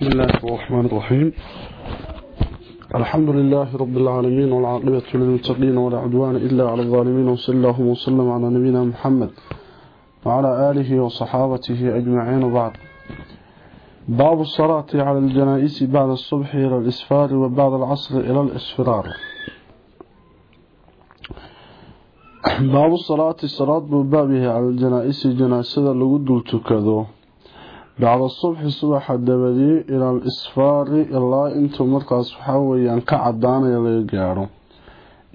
بسم الله الرحمن الرحيم. الحمد لله رب العالمين والعاقبة للمتقين ولا عدوان إلا على الظالمين وصلى الله وسلم على نبينا محمد وعلى آله وصحابته أجمعين وبعد. باب الصلاة على الجنائز بعد الصبح إلى الإسفار وبعد العصر إلى الإسفرار. باب الصلاة الصلاة ببابه على الجنائز جناسة لقد التكذو bacda subxi subaxa dabadii ila al isfaari ilaa intuu markaas waxaa weyaan ka cadaanaya laga gaadho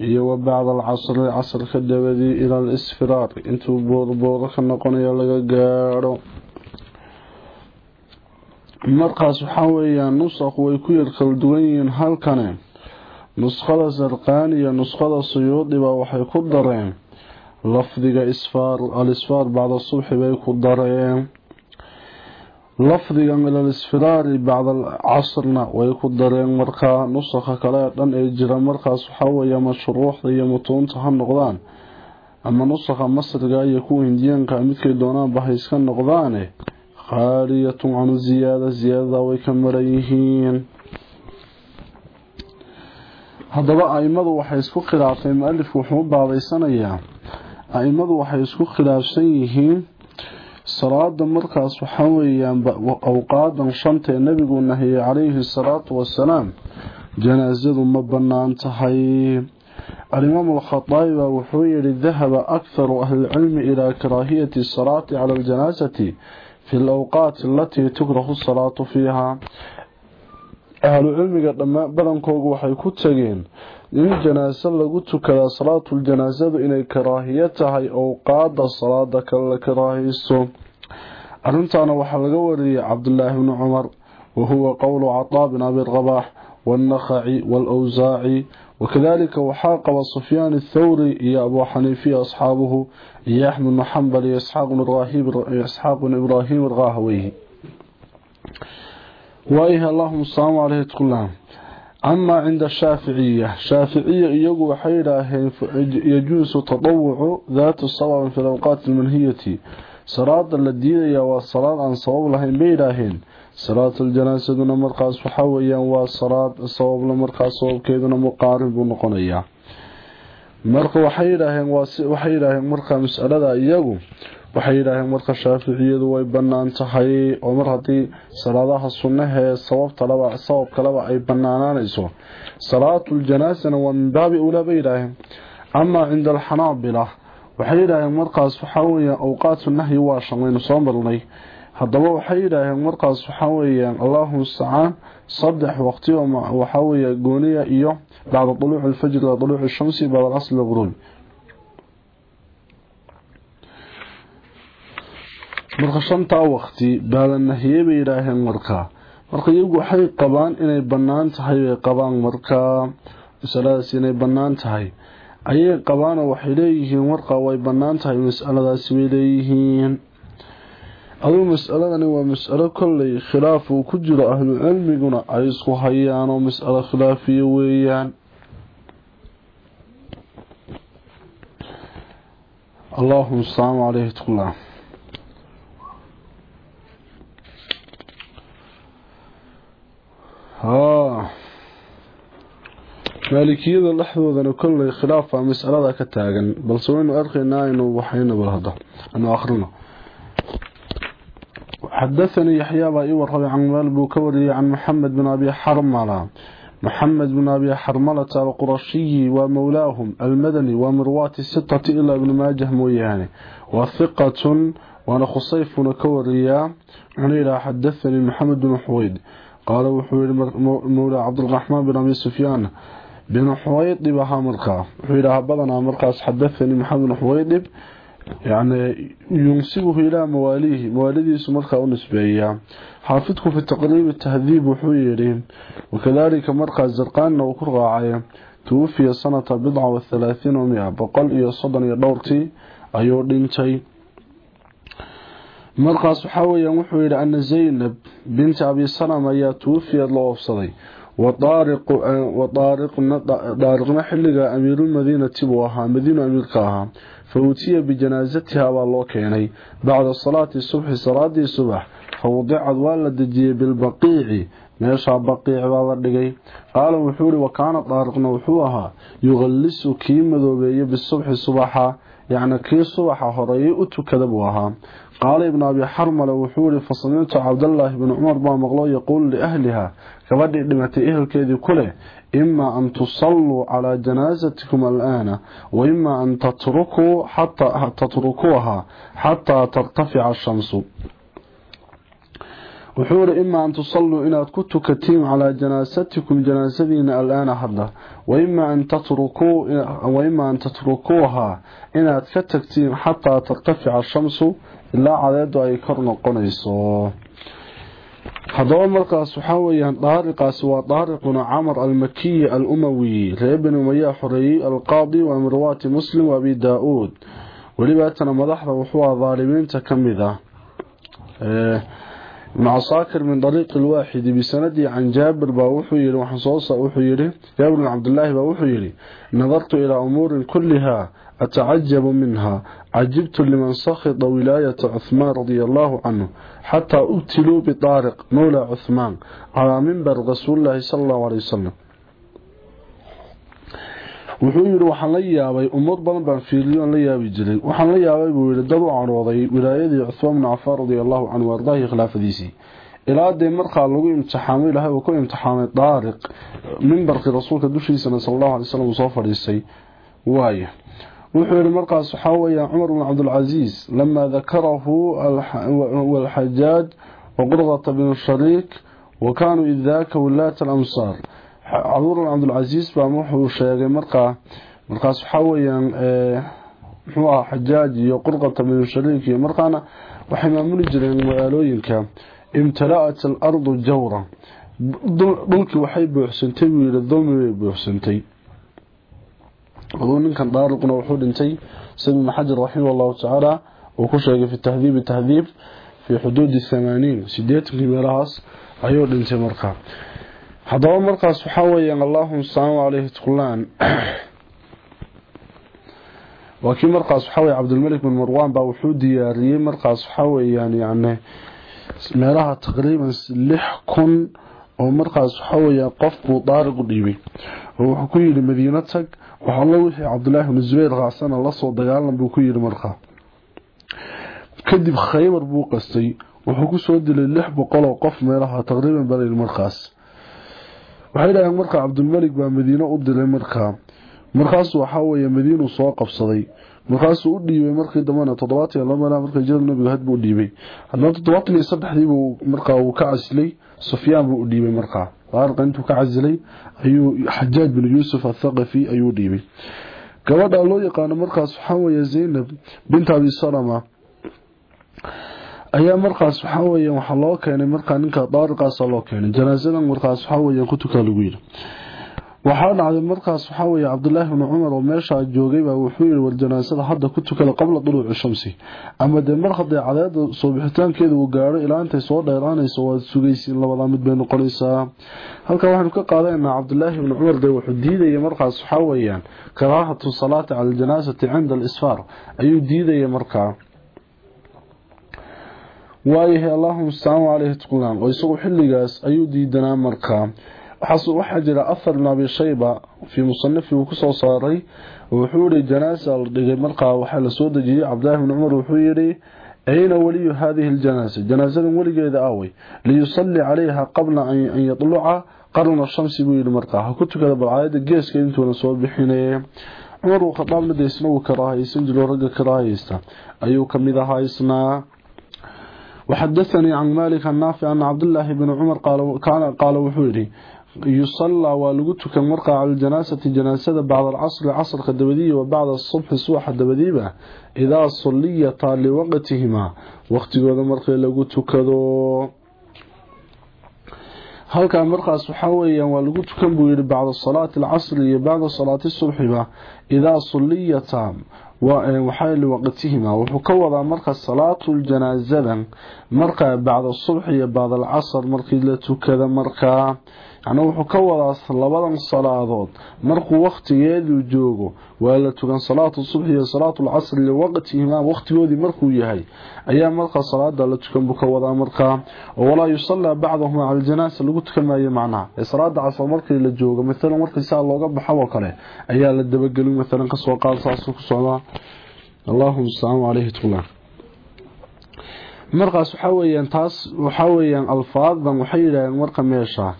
iyo wa bacda alcasri casrka dabadii ila al isfiraari intuu boorbooro ka noqonayo laga gaadho markaas waxaa weyaan nusakhu way ku yar kala duwan yihiin halkane. Nuskhada sarqaan iyo nuskhada suyuudiba waxay ku dareen. Lafdiga al isfaar bacda subxi bay ku dareen lafdigan ilal isfiraari bacda alcasrna way ku dareen markaa nusakha kale dhan ee jira. Markaas waxaa weeye mashruuxda iyo mutuunta ha noqdaan ama nusakha masriga iyo kuwa hindiyaanka midkay doonaanba ha iska noqdaane. Khaaliyatun canu ziyaada ziyaadada way ka maran yihiin. Haddaba aimadu waxay isku khilaafay mu'alifku wuxuu u aimadu waxay isku khilaafsan yihiin salaada markaas waxaa weeyaan awqaadan shantee nabigu nahiyey calayhi salaatu wasalaam janaasadu ma bannaan tahay. Alimaamu alkhataabi wuxuu yihi dahaba akharu ahlilcilmi ilaa karaahiyati asalaati cala aljanaasati fi alawqaati alatii tukrahu asalaatu fiiha ahlucilmiga dhammaan badankoogu waxay ku tageen in janaaso lagu tukadaa salaatuljanaasadu inay karaahiyo tahay owqaada salaada kale la karaahiyso arrintaana waxaa laga wariyey cabdulaahi bni cumar wahuwa qowlu cataa bin abi rabaax wاnnakhaci wاlawsaaci wakadalika waxaa qaba sufyaan athawri iyo abuu xaniifiya asxaabuhu iyo axmed bnu xambal iyo isxaaq bn ibraahim arkaahaweyhi waayaha allahuma salaamu caleyh tqullah amaa cinda shaaficiya shaaficiya iyagu waxay yidhaaheen yajuusu tadawucu daatu sababin fi lawqaati almanhiyati salaada la diidayaa waa salaad aan sabab lahayn bay yidhaaheen salaatuljanaassaduna markaas waxaa weyaan waa salaad sababla markaas sababkeeduna muqaarin buu noqonayaa. Marka waxay yidhaaheen waxay yidhaaheen marka masalada iyagu waxay yidhaaheen marka shaaficiyadu way bannaan tahay oo mar haddii salaadaha sunnahee sababtalaba sabab kaleba ay bannaanaanayso salaatuljanaasana waa min baabi ulaa bay yidhaaheen amaa cinda alxanaabila waxay yidhaaheen markaas waxaa weyaan awqaatu nahyi waa shan waynu soo marnay haddaba waxay yidhaaheen markaas waxaa weyaan allahu mustacaan saddex waqti oo waxaa weeye gooniya iyo bacda duluuci alfajri wa duluuci shamsi bacda alcasri lguruub marka shantaa waqti baa la nahiyey bay yidhaaheen markaa marka iyagu waxay qabaan inay bannaan tahay bay qabaan markaa masaladaas inay bannaan tahay. Ayay qabaanoo waxay leeyihiin markaa way bannaan tahay masaladaasi bay leeyihiin. Adugu masaladani waa masalo kolley khilaaf uu ku jiro ahlu cilmiguna ay isku hayaanoo masalo khilaafiya weeyaan. Allahuma asalaamu caleyhi tqullah maalikiyada laxdoodana kullay khilaaf ah mas'alada ka taagan balse waxaan arkaynaa inuu waxayna bal hada ana akhriyo حدثني يحيى بأي ورضى عن مال بوكوري عن محمد بن أبي حرملة. محمد بن أبي حرمالة تابع ومولاهم المدني ومروات الستة إلا بن ماجه موياني. وثقة وأنا خصيف ونكوريا عن إلى حدثني محمد بن حويد. قال وحوير مولى عبد الرحمن بن أبي سفيان. Cabdiraxmaan bin abi sufyaan bin xuwaydib ahaa markaa wuxuu yidhaha badanaa markaas xadathanii maxamed bin xuwaydib yani yunsibuhu ilaa mawaaliihi mawaalidiisu markaa u nisbeeyaa xaafidku fi taqriibi tahdiib wuxuu yidhi wakadalika markaas zarqaanna uu ku raacay tuwafiya sanata bidca wa halaahiin wa mia boqol iyo soddon iyo dhowrtii ayuu dhintay وطارق وطارق طارق محلغا أمير المدينة تبوها مدينة امير قاها فوتي بجنازتها والله كيني. بعد صلاة الصبح صلاة الصبح. فوضعت والدجي بالبقيع. ما ماشى بقيع والدغي قال وحوري وكان طارق نوحوها يغلس كيمدوبيه بالصبح صباحا يعني كي صباحا هري اتكدب واها قال ابن أبي حرملة وحوري فصنيت عبد الله بن عمر بن مغلو يقول لأهلها gabadhii dhimatay ehelkeedii ku leh imaa an tusalluu calaa janaasatikum alaana wa imaa an tatrukuuha xataa tartafica ashamsu wuxuu ihi imaa an tusalluu inaad ku tukatiin calaa janaasatikum janaasadiina alaana hadda waimaa an tatrukuuha inaad ka tagtiin xataa tartafica ashamsu ilaa cadeedu ay kor noqonayso هذا مرقس طارق سوى طارق عمر المكي الأموي لابن أمية حري القاضي ومروات مسلم وأبي داود. ولباتنا مضحظة وحوى ظالمين تكمذة آه، مع صاكر من طريق الواحد بسندي عن جابر باوحيري وحصوصة أوحيري جابر بن عبد الله باوحيري نظرت إلى أمور كلها أتعجب منها. Cajibtu liman sakhida wilaayata cuhmaan radia allaahu canhu xataa ubtiluu bidaariq mowla cuhmaan calaa mimbar rasuulilaahi sala allahu aley wasalam wuxuu yihi waxaan la yaabay umuur badan baan fiiliyoon la yaabi jiray waxaan la yaabay buu yihi dad u cadhooday wilaayadii cuhmaan bnu cafaan radia allahu canhu ardaahi khilaafadiisii ilaa dee markaa lagu imtixaamo ilaahay uu ku imtixaamay daariq mimbarkii rasuulka dushiisana sala allahu alay slam uu soo fadhiistay waaya bn cabdilcasiis lamaa dakarahu walxajaaj waqurqata bnu shariik wa kaanuu idaaka wilaata alamsaar cumar bn cabdilcasiis baa wuxuu sheegay markaa markaas waxaa weyaan muxuu aha xajaaj iyo qurqata bnu shariik iyo markaana waxay maamuli jireen magaalooyinka. Imtala-at alardu jawra. Dhulkii waxay buuxsantay buu yihi dulmi bay buuxsantay aduu ninkan daariquna wuxuu dhintay sida ibn xajar raximah allahu tacaala uu ku sheegay fi tahdiibi tahdiib fii xuduudi thamaaniin sideetankii meelahaas ayuu dhintay markaa haddaba markaas waxaa weyaan allahuma salaam caleyhi tqulaan waa kii markaas waxaa weye cabdilmalik bin marwan baa wuxuu diyaariyey markaas waxaa weyaan yani meelaha taqriiban lix kun oo markaas waxaa weya qof buu daariq u dhiibay oo wuxuu ku yidhi madiino tag waxalla wixii cabdulaahi bnu zubayr raacsana la soo dagaalan buu ku yidhi markaa. Kadib khaybar buu qastay wuxuu ku soo dilay lix boqol oo qof meelaha taqriiban balil markaas. Waxay dhaheen markaa cabdulmalik baa madiino u dilay markaa. Markaasu waxaa weeye madiinuu soo qabsaday markaasuu u dhiibay markii dambena toddobaatan iyo laba markay jira nabiga buu dhiibay. Haddana toddobaatan iyo saddexdiibuu markaa uu ka casilay sufyaan buu u dhiibay markaa. Daariqa intuu ka casilay ayuu xajaaj bin yuusuf athaqafi ayuu dhiibay. Gabadha loo yaqaano markaas waxaa weeye zaynab bint abi salama ayaa markaas waxaa weeye waxaa loo keenay markaa ninka daariqaasa loo keenay. Janaasadan markaas waxaa weeye kutukaa lagu yidhi waxaa dhacday markaas waxaa weeye cabdulaahi bni cumar oo meeshaa joogay baa wuxuu yihi war janaasada hadda ku tukada qabla duluuci shamsi. Ama dee mar hadday cadeeda soo bixitaankeeda uu gaadho soo dheeraanayso waad sugaysiin labadaa mid bay noqonaysaa halkan waxaynu ka qaadanaynaa cabdulaahi bni cumar dee wuxuu diidaya markaas waxaa weeyaan karaahatu salaati cala aljanaasati cinda alisfaar. Ayuu diidaya markaa. Waayahay allahuma asalaamu caleyhi tqulaan oo isagu xilligaas ayuu diidanaa markaa waxaa jira ahar ibn abi shayba fii musanifi uu kusoo saaray wuxuu yihi janaasa la dhigay markaa waxaa lasoo dejiyey cabdilaahi bni cumar wuxuu yihi ayna waliyu hadihi ljanaasa janaasadan weligeeda awey liyusalli calayha qabla an yadluca qarna shamsi buu yihi markaa ha ku tukada balcaayada geeska intuuna soo bixine cumar uu khadaabna de isna uu karaahaysan jiro ragga karaahaysta ayuu kamid ahaa isnaa وحدثني عن مالك النافع أن عبد الله بن عمر قال قال وحوري يصلى والغتك مرقى على الجناسة جناسة بعد العصر عصر خدبدي وبعد الصبح سوح خدبدي به. إذا صلي طال وقتهما واختقوا ذا مرقى لغتك هل كان مرقى سحويا والغتك مبير بعد الصلاة العصر بعد الصلاة الصبح إذا صلي طال وحال وقتهما وحكوا ذا مرقى الصلاة الجنازة. مرقى بعد الصبح بعد العصر مرقى لتك ذا مرقى. Macnaa wuxuu ka wadaa labadan salaadood. Markuu waqtigeedu joogo waa la tukan salaatu subxi iyo salaatu lcasri liwaqtihimaa waqtigoodii markuu yahay ayaa markaa salaada la tukan buu ka wadaa markaa walaa yusallaa bacdahuma cala lagu tukan macnaha ee salaada casr markii la joogo maalan markii saa looga baxo kale ayaa la dabagelin maalan ka soo qaad saasuu ku socdaa allahuma mustacaan caleyhi tula markaas waxaa weyaan taas waxaa weyaan alfaadan waxay yidhaaheen marka meesha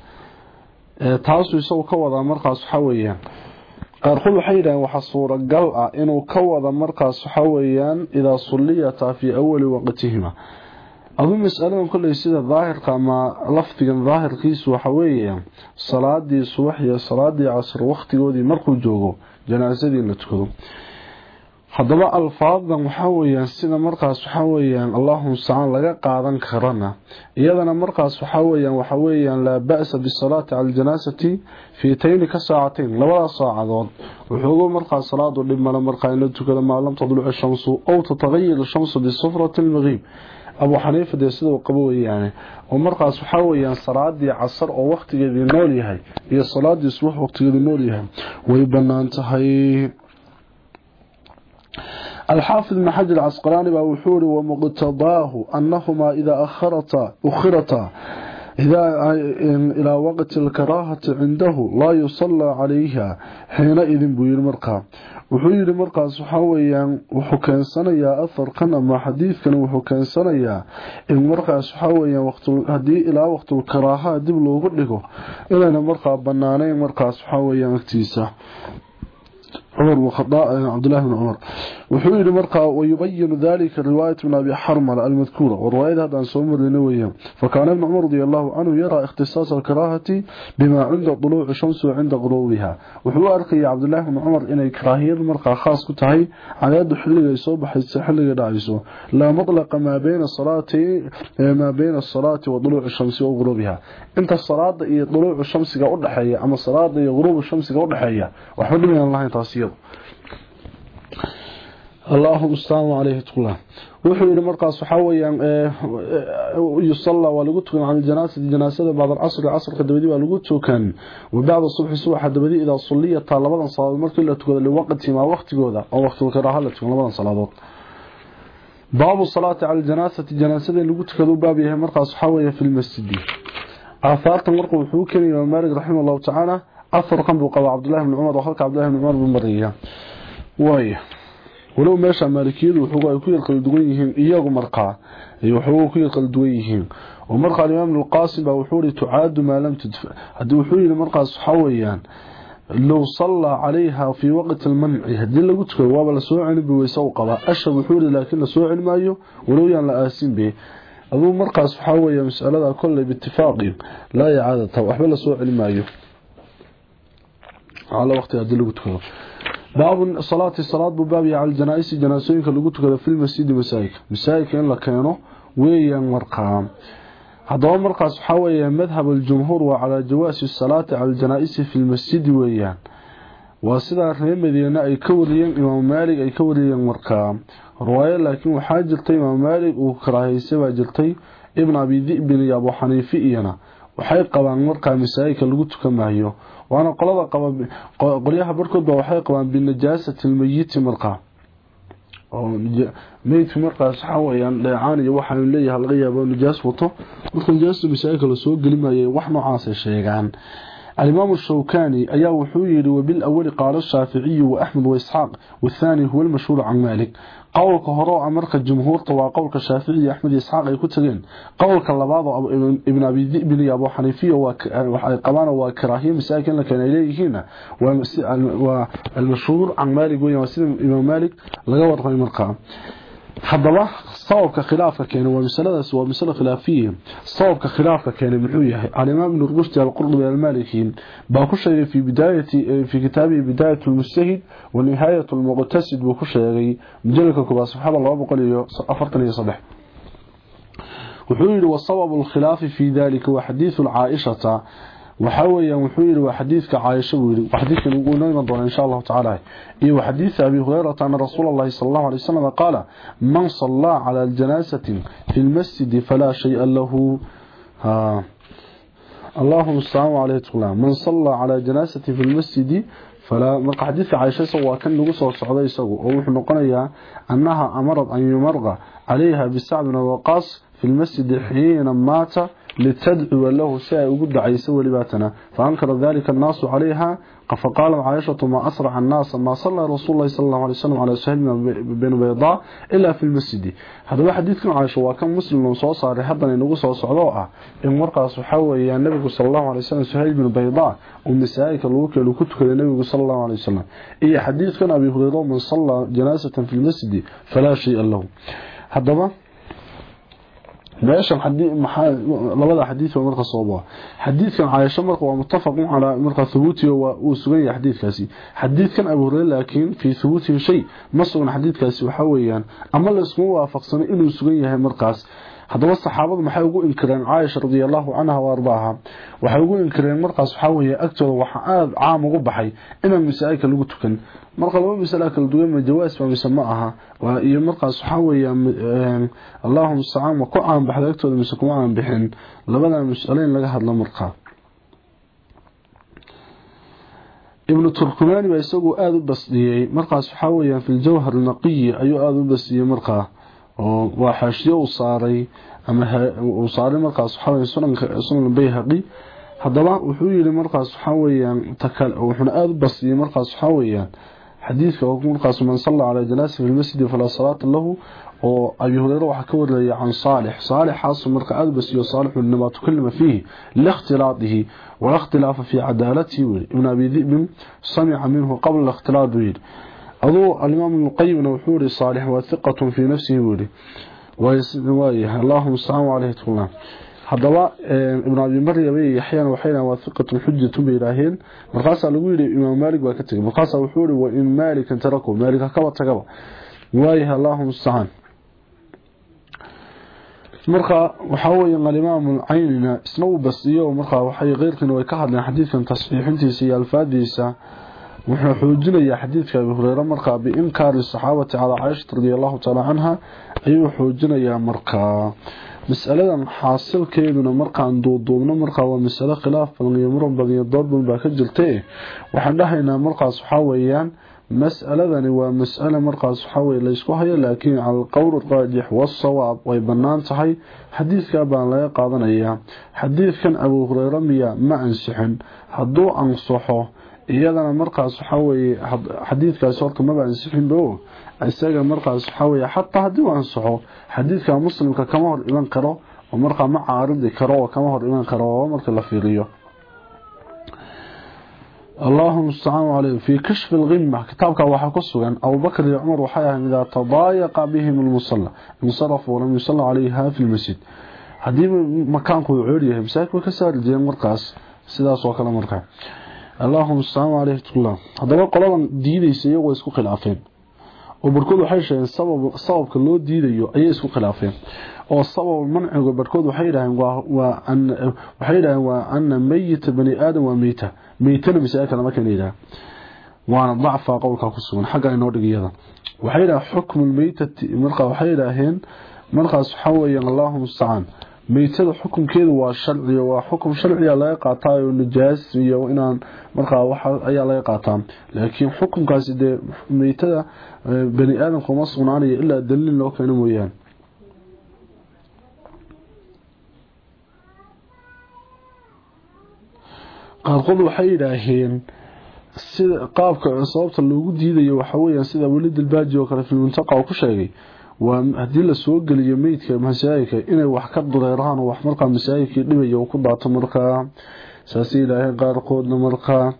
taasuu isagu ka wadaa markaas waxaa weyaan qaarkood waxay yidhaheen waxaa suuragal ah inuu ka wada markaas waxaa weyaan idaa sulliyata fii awali waqtihima. Aduu masaladan kolley sida daahirka ama lafdigan daahirkiisu waxa weeye salaadii subax iyo salaadii casr waqtigoodii markuu joogo janaasadii la tukado haddaba alfaadan waxaa weyaan sida markaas waxaa weyaan allahuma mustacaan laga qaadan karana. Iyadana markaas waxaa weyaan waxaa weyaan laa ba-sa bisalaati cala aljanaasati fii tayni ka saacateyn labadaas saacadood. Wuxuugu markaas salaadu dhib male markaa in la tukado maa lam tadluc shamsu ow tataqayar shamsu bisufrati lmaqiib abuu xaniifa dee sidau qabo weyaane oo markaas waxaa weyaan salaadii casar oo waqtigeedii nool yahay iyo salaadii subax waqtigeedii nool yahay way bannaan tahay الحافظ بن حجر العسقلاني وحوري ومقتضاه أنهما إذا أخرتا أخرتا إذا إلى وقت الكراهة عنده لا يصلى عليها حينئذ بير مرقى وحير مرقى سحاويا وحكان سنيا أثر كان ما حديث كان وحكان سنيا إن مرقى سحاويا وقت هدي إلى وقت الكراهة دب لو قلقه إلى أن مرقى بنانين مرقى سحاويا مكتيسة عمر وخطاء عبد الله بن عمر. وحويل مرقى ويبين ذلك رواية من أبي حرمل المذكورة. والرواية هذا عن سومر لنوية فكان ابن عمر رضي الله عنه يرى اختصاص الكراهة بما عند طلوع الشمس وعند غروبها. وحو أرقي عبد الله بن عمر إن كراهية المرقى خاص كتهي على يد حلقة يصوب حيث حلقة دعيسو لا مطلق ما بين الصلاة ما بين الصلاة وطلوع الشمس وغروبها. إنت الصلاة طلوع الشمس قد حية أما الصلاة غروب الشمس قد حية وحول من الله تاسير. اللهم استعان عليه تقول wuxuu yiri markaas waxa weeyaan ee yusalla waa lagu tukan aan janaasada janaasada baad asr asrka dabadi waa lagu tukan wabacda subhi subax dabadi ila sulliyata labadan salaad markii la tukado li waqti ma waqtigooda oo waqtiga karaaha la tukan labadan salaadood baabu salaati ala janaasati janaasada lagu tukado baab yahay markaas waxa weeye fil masjid aafaartan markuu wuxuu keenay Maalik rahimahullahu ta'ala afar kan buu qaba Abdullah ibn Umar oo halka Abdullah ibn Umar buu mariyaa way walow meesha maalikiyadu wuxuu ay ku yar kala duwan yihiin iyagu markaa iyo wuxuu ku yar kala duwan yihiin oo markaa imaam al-qasim baa wuxuu yiri tuaadu ma lam tudfa hadii wuxuu yiri markaas waxa weeyaan لو صلى عليها في وقت المنع هدي lagu tukay waaba la soo celin biwaysa u qaba asha wuxuu yiri laakiin la soo celin maayo walow yaan la aasin be aduu markaas waxa weeye mas'alada kulli bittifaaqin la yaadata waxba la soo celin maayo على وقت هدي lagu tukado باب صلاة الصلاة بباب على الجنائز جناسوين كلغو تكدا في المسجد مساجد مساجد ان لا كانو ويان مرقام هذا مرقاس waxa weeye madhab الجمهور وعلى جواز الصلاة على الجنائز في المسجد ويان واسدا reer Madiina ay ka wariyeen Imam Malik ay ka wariyeen markaa riwaayad laakiin waxa jirtay Imam Malik uu karaahayay baa jirtay Ibn Abi Dhi'b iyo Abu Hanifa iyana waxay qabaan markaa masaajidka lagu tukamayo وأنا قلبا قبا قريها بركض وحي قبا بالنجاسة الميت مرقا ميت مرقا سحاوة يعني لعاني يوحى من لي هالغية بالنجاس وطو. مرقا نجاسة بسائك لسوق قلما يوحنا عاصي الشيقان الإمام الشوكاني أياه حويري وبالأول قال الشافعي وأحمد وإسحاق والثاني هو المشهور عن مالك. قولك هراء مركة الجمهور طوى قولك الشافعي أحمد إسحاق يكتغين قولك اللباض ابن أبي ذئب أبو حنيفية وقبانا وكراهية مساكن لكان إليه هنا والمشهور عن مالك ويواسيد إمام مالك لغور في مرقى haddaba sababka khilaafka keenay waa masaladaas waa masalo khilaafiya sababka khilaafka keenay muxuu yahay al-imaam ibn rushd al-qurdubi al-maliki baa ku sheegay fi bidayati fi kitaabi bidayat al-mustahid wa nihayat al-muqtasid buu ku sheegay majalka kuba saxaba 243 wuxuu yiri wa sabab al-khilaaf fi dhalika wa hadith waxa weeyaan wuxuu yiri waa xadiiska Caaisha uu yiri xadiiska ugu noqon doona insha Allah ta'ala iyo xadiis Abi Hurairah tan Rasuulullaahi sallallahu alayhi wasallam qala man salla ala al-janaasati fi al-masjid fala shay'a lahu ha اللهم صل على سيدنا من صلى على جنازه في المسجد فلا من حديث عائشه waa kan lagu soo socday isagu oo wuxuu noqonayaa annaha amarad an yumarqa alayha bisa'dina waqas fi al-masjid hina mata لتدعو له ساء وقد عيسى ولباتنا فأنكر ذلك الناس عليها. فقال عائشة ما أسرع الناس ما صلى رسول الله صلى الله عليه وسلم على سهلنا بين بيضاء إلا في المسجد. هذا حديث كان عائشة وكان مسلم صوصة لحظا ينقو صوصة عضوء إن مرقى صحوة يا النبي صلى الله عليه وسلم سهل بن بيضاء ومسائك الوكل لكتك للنبي صلى الله عليه وسلم. إي حديث كان أبي هريرة من صلى جناسة في المسجد فلا شيء له. هذا meeshan labada xadiis marka soo baa xadiiskan Aisha marka waa muttafaq ala marka thubuti waa uu sugan yahay xadiiskaasi xadiiskan Abu Hurayra laakiin fi thubuti shay ma sugan xadiiskaasi waxa weeyaan ama la isku waafaqsan inuu sugan yahay markaas haddaba saxaabadu maxay ugu inkireen Aisha radiyallahu anha wa ardaaha? Waxay ugu inkireen markaas waxa weeye agtooda waxa aad caam ugu baxay inaan misaa'ika lagu tukan. Marka laba mas'ala kala duwan ma jawaas ba mise ma aha. Iyo markaas waxa weeyaan Allahumma sa'am ku caan agtooda mise kuma caan bixin? Labada mas'alayn laga hadlo markaa ibn turkumani baa isagu aad u basdiyay markaas waxa weeyaan fil jawhar naqiy ayuu aad u basdiyay markaa oo waxaashiye uu saaray ama uu saaray markaas waxa weeye sunanka sunan bayhaqi. Haddaba wuxuu yiri markaas waxa weeyaan takal wuxuu aad u basiyay markaas waxa weeyaan xadiiska uu markaas man salla ala janaasi fil masjid fala salata lahu oo abi hurayra waxa ka wariyay aan saalix. Saalix haas marka aad basiyo saalix inma tukalma fihi la ikhtilaatihi wala ikhtilaafa fi adalatihi ibn abi dhib sami'a minhu qabla ikhtilaatihi aduu alimaam ibnuqayimna wuxuu yihi saalix waa hiqatun fii nafsihi buu yihi waayah allahuma ustaaan caleyh tula haddaba eh, ibnu abi maryam iyo yaxyana waxay dhahan waa hiqatun xujatun bay yidhaaheen markaasaa lagu yidhi imaam maalik baa ka tegay markaasaa wuxuu yihi wa in maalikan taraku maalik hakaba tagaba. Waayah allahuma ustacaan marka waxa weeyaan alimaam caynina isna uu basiyo. Markaa waxay ka hadleen xadiidkan tasxiixintiisa iyo alfaadiisa wuxuu xoojinayaa xadiidka abi hureyre markaa biinkaari saxaabati calaa caaishata radiallahu taala canha ayuu xoojinayaa markaa masaladan xaasilkeeduna markaan duuduubno markaa waa masalo khilaaf badan iyo muran badan iyo dood baa ka jirta waxaan dhahaynaa markaas waxaa weeyaan mas'aladani waa mas'ale markaas waxaa weye laysku hayo laakiin cala alqowl raajix wasawaab way bannaan tahay. Xadiidkaa baan laga qaadanayaa xadiidkan abuu hureyre miya ma ansixin. Hadduu ansaxo iyadana markaas waxaa weeye xadiidkaasi horta maba ansixinbo isaga markaas waxaa weeye xataa haddii uu ansaxo xadiidka muslimka kama hor iman karo oo markaa ma caaridi karo oo kama hor iman karo oo marka la fiiriyo اللهم استعان عليه في كشف الغمة كتابك waxaa ku sugan Abu Bakr iyo Umar waxay ahayn ida tadaayaqa bihim al-musalla insarafu wa lam yusalla alayha fi al-masjid hadii makaanku uu ceer yahay allahuma asalaamu caleyh ratullah haddaba qoladan diidaysa iyagoo isku khilaafeen. Oo barhkood waxay sheegeen sababka loo diidayo ayay isku khilaafeen. Oo sabab manciga barkood waxay yidhaaheen waxay yidhaaheen waa ana meyita bani aadam waa meyta. Meytana masaa kale markan yidhaha waana dacfaa qowlkaa ku sugan. Xagga inoo dhig iyada. Waxay yidhaha xukmu lmeytati markaa waxay yidhaaheen markaas waxaa weeyaan allahuma mustacaan maytada xukunkeedu waa sharci waa xukum sharci laga qaataa oo nijaas iyo inaan markaa waxa ayaa laga qaataa laakiin xukunkaasi de maytada bani aadamku ma sugnaanayo ilaa daliil loo keeno mooyaan qaarkood waxay yidhaaheen sida qaabka sababta loogu diidayo waxa weeyaan sida welid albaaji oo kale fi muntaqa uu ku sheegay haddii la soo geliyo meydka masaajidka inay wax ka dureeraan wax markaa masaajidkii dhibaya ku daato markaa saasay yidhaaheen qaarkoodna markaa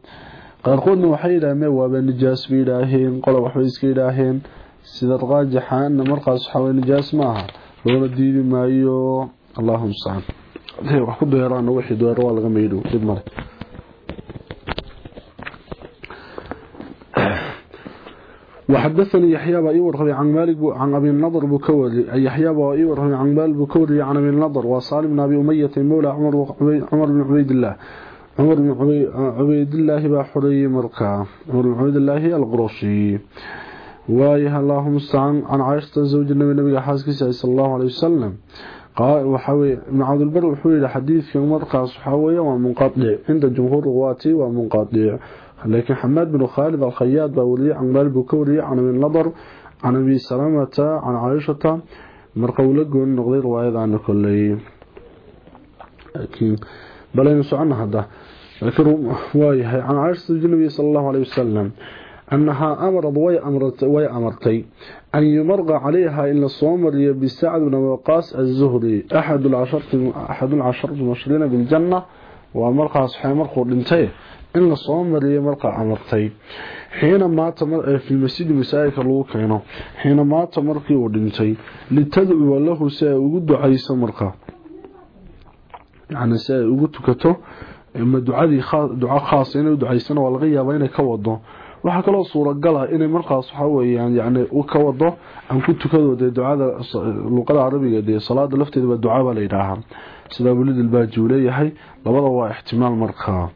qaarkoodna waxay yidhaaheen waaba nijaas bay yidhaaheen qola waxbay iska yidhaaheen sida raajaxaana markaas waxaa nijaas maaha loola diidi maayo. Allahuma mustacaan haday wax ku dureeraan wixii dureero waa laga وحدثني يحيى بن يورغي عن مالك عن أبي النضر بكوري يحيى بن يورغي عن مالك بكوري عن أبي النضر وصالح بن أبي أمية مولى عمر عمر بن عبيد الله. عمر بن عبيد الله بحري مركا عمر بن عبيد الله القرشي. وايه اللهم استعان. عن عائشة زوج النبي النبي حاسكي صلى الله عليه وسلم. waxa weeye ibn cabdilbar wuxuu yidhi xadiidkan markaas waxaa weeye waa munqadic cinda jumhuur ruwaati لكن حماد بن خالد الخياط بولي عن مال بكوري عن من نظر عن أبي سلامة عن عائشة من قولك نقضي رواية عن كله. لكن بل ينسو عن هذا. لكن روايها عن عائشة النبي صلى الله عليه وسلم أنها أمرت وي أمرت وي أمرتي أن يمرغ عليها إلا الصومر بسعد بن وقاص الزهري أحد العشرة أحد العشرة المشرين بالجنة ومرقها صحيح مرقه لنتيه. in la soo mariyo marka camartay xiina maata fi masjidi masaajidka lagu keeno xiina maata markii uu dhintay litadua lahu si ay ugu ducayso marka. Yani si ay ugu tukato ma ducadii duco khaasa inay u ducaysana waa laga yaabaa inay ka wado waxaa kaloo suuragala inay markaas waxaa weeyaan yani u ka wado aan ku tukado dee ducada luqada carabiga labada waa ixtimaal markaa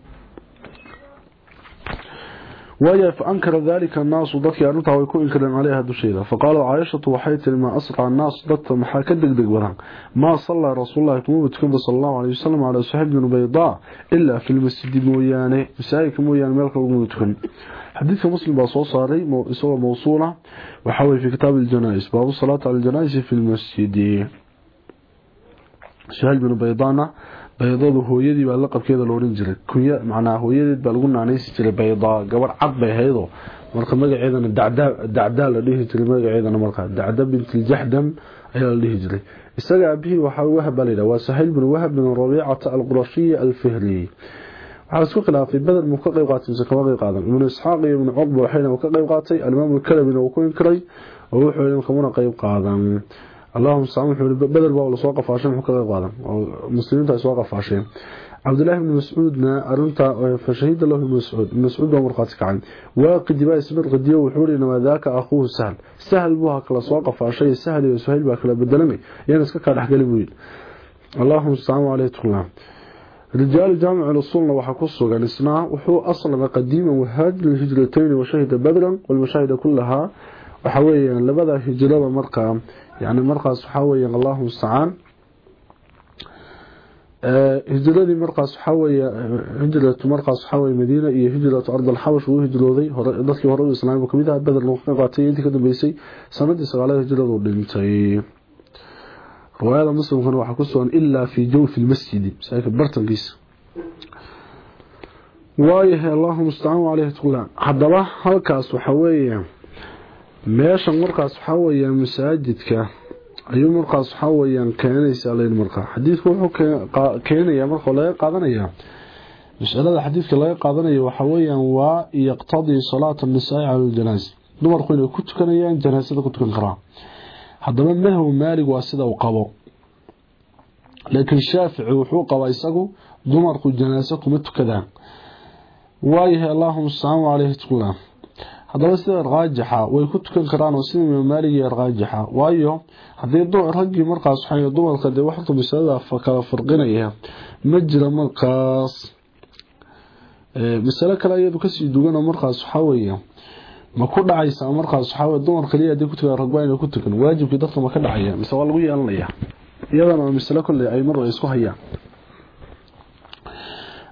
وأنكر ذلك الناس ضدك أرنتها ويكون إنكرين عليها دشيدا فقال عائشة وحيت لما أسرع الناس ضدت محاكد دقبران ما صلى رسول الله كمو صلى الله عليه وسلم على سحب بن بيضاء إلا في المسجد موياني مسائك موياني ملك ومو حديث مسلم باصو صاري مو موصولة. وحاول في كتاب الجنائز. باب الصلاة على الجنائز في المسجد. سهل بن بيضانه baydadu hooyadii baa laqabkeeda la odhan jiray. Kunya macnaa hooyadeed baa lagu naanaysi jiray baydaa gabadh cad bay ahaydoo marka magaceedana dacdaa la dhihi jiray magaceedana markaa dacda bint ljaxdam ayaa la dhihi jiray. Isaga aabihii waxaa wahab baa layidhaha waa sahayl bin wahab bin rabiicata alqurashiya alfihri waxaa isku khilaafay beder muu ka qayb qaatay mise kama qayb qaadan? Ibnu isxaaq iyo ibnu cuqba waxayna ka qayb qaatay alimaam uu ku inkiray oo wuxuu kamuna qayb qaadan اللهم صل على بدر baa la soo qafaashay قادم المسلمين تا سوق فاشين. عبد الله بن مسعودنا ارنتا فشهيد الله بن مسعود. مسعود بن مرقات كان واقد باي اسم القديه وحوري إنما ذاك أخوه سهل. سهل بها كلا سوق فاشين. سهل يا بها كلا بدلمي. يعني اسكا كدح حقا لبويل اللهم صل على تقلنا نعم. رجال جامع الصلة وحكسه قال يعني اسمع وحو أصلا قديما وهاجر الهجرتين وشهد بدرا والمشاهدة كلها. وحويا لبدا هجرة مرقا yani markaas waxaa weeyaan allahu mustacaan hijradii markaas waxa weeye hijratu markaas waxa weeye Madiina iyo hijratu ardal Habash uu hijrooday hore dadkii hore u islaamay ka mid ah ka qaatay intii ka dambeysay sanadii 9 hijradu dhintay riwaayada muslimkan waxa ku sugan illa fi jawf almasjid saaka bartankiisa waayahay allahumma sta'an alayhi tullah hadaba halkaas waxa weeye meeshan markaas waxaa weeyaan masaajidka ayuu markaas waxaa weeyaan keenaysaa layn markaa. Xadiidku wuxuu keenayaa marka laga qaadanayaa. Masalada xadiidka laga qaadanayo waxa weeyaan waa yaqtadii salaata nisaai cala ljanaasa dumarku inay ku tukanayaan janaasada ku tukan karaan. Haddaba mahw maalig waa sida uu qabo. Laakiin shaafici wuxuu qabaa isagu dumarku janaaso kuma tukadaan. Waayahay allahuma mustacaan caleyhi tuqlaan haddaba sida raajixa way ku tukan karaan oo sida imaam maalig iyo raajixa waayo haddii raggii markaas waxay dumarka dee waxta masalada kala farqinaya ma jira markaas. Masalo kale iyadu ka sii duganoo markaas waxaa weeye ma ku dhacaysaa markaas waxaa dumar kaliya haddii ku tukan ragba inay ku tukan. Waajibkii dadka ma ka dhacaya mise waa lagu yeelanaya iyadana masalo kolley ay mar isku hayaan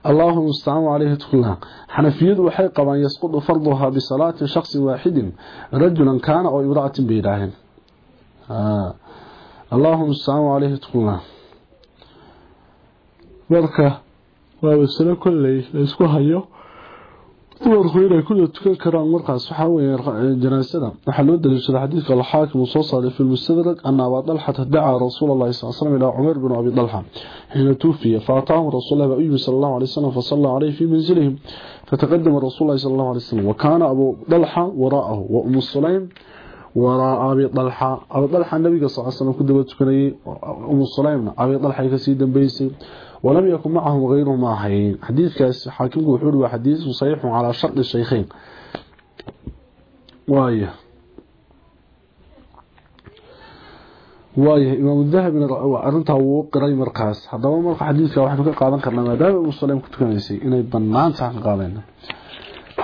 اللهم استعان عليه تقولها حنفيد waxay qabaan yasqudu farduha bi salati shakhs wahid rajulan kana aw imra'atin bidahin ah اللهم استعان عليه تقولها marka waa masalo kolley la isku hayo dumarku inay ku tukan karaan markaas waxa weeye janaasada waxa loo daliishada xadiiska al-Haakim soo saaray fi mustadrak anna Abu Dalha da'a Rasuulullaahi sallallahu alayhi wasallam ila Umar bin Abi Dalha hina tufiya fa'atahu Rasuulullaahi sallallahu alayhi wasallam fa sallaa alayhi fi manzilihim fataqaddama Rasuulullaahi sallallahu alayhi wasallam wa kana Abu Dalha wara'ahu wa Umm Sulaym وراء أبي طلحة أبي طلحة النبي صلى الله عليه وسلم كدبت كني أم السلام أبي طلحة كسيدا بيسي ولم يكن معهم غير ما حين حديث كاس حاكم وحول وحديث صحيح على شرط الشيخين. واي. واي. إمام الذهب أرنته وقري مرقاس. هذا مرق حديث كاس. واحد قادن كرنا. ما دام المسلم كنت كنسي اني بنان نعم صح قادن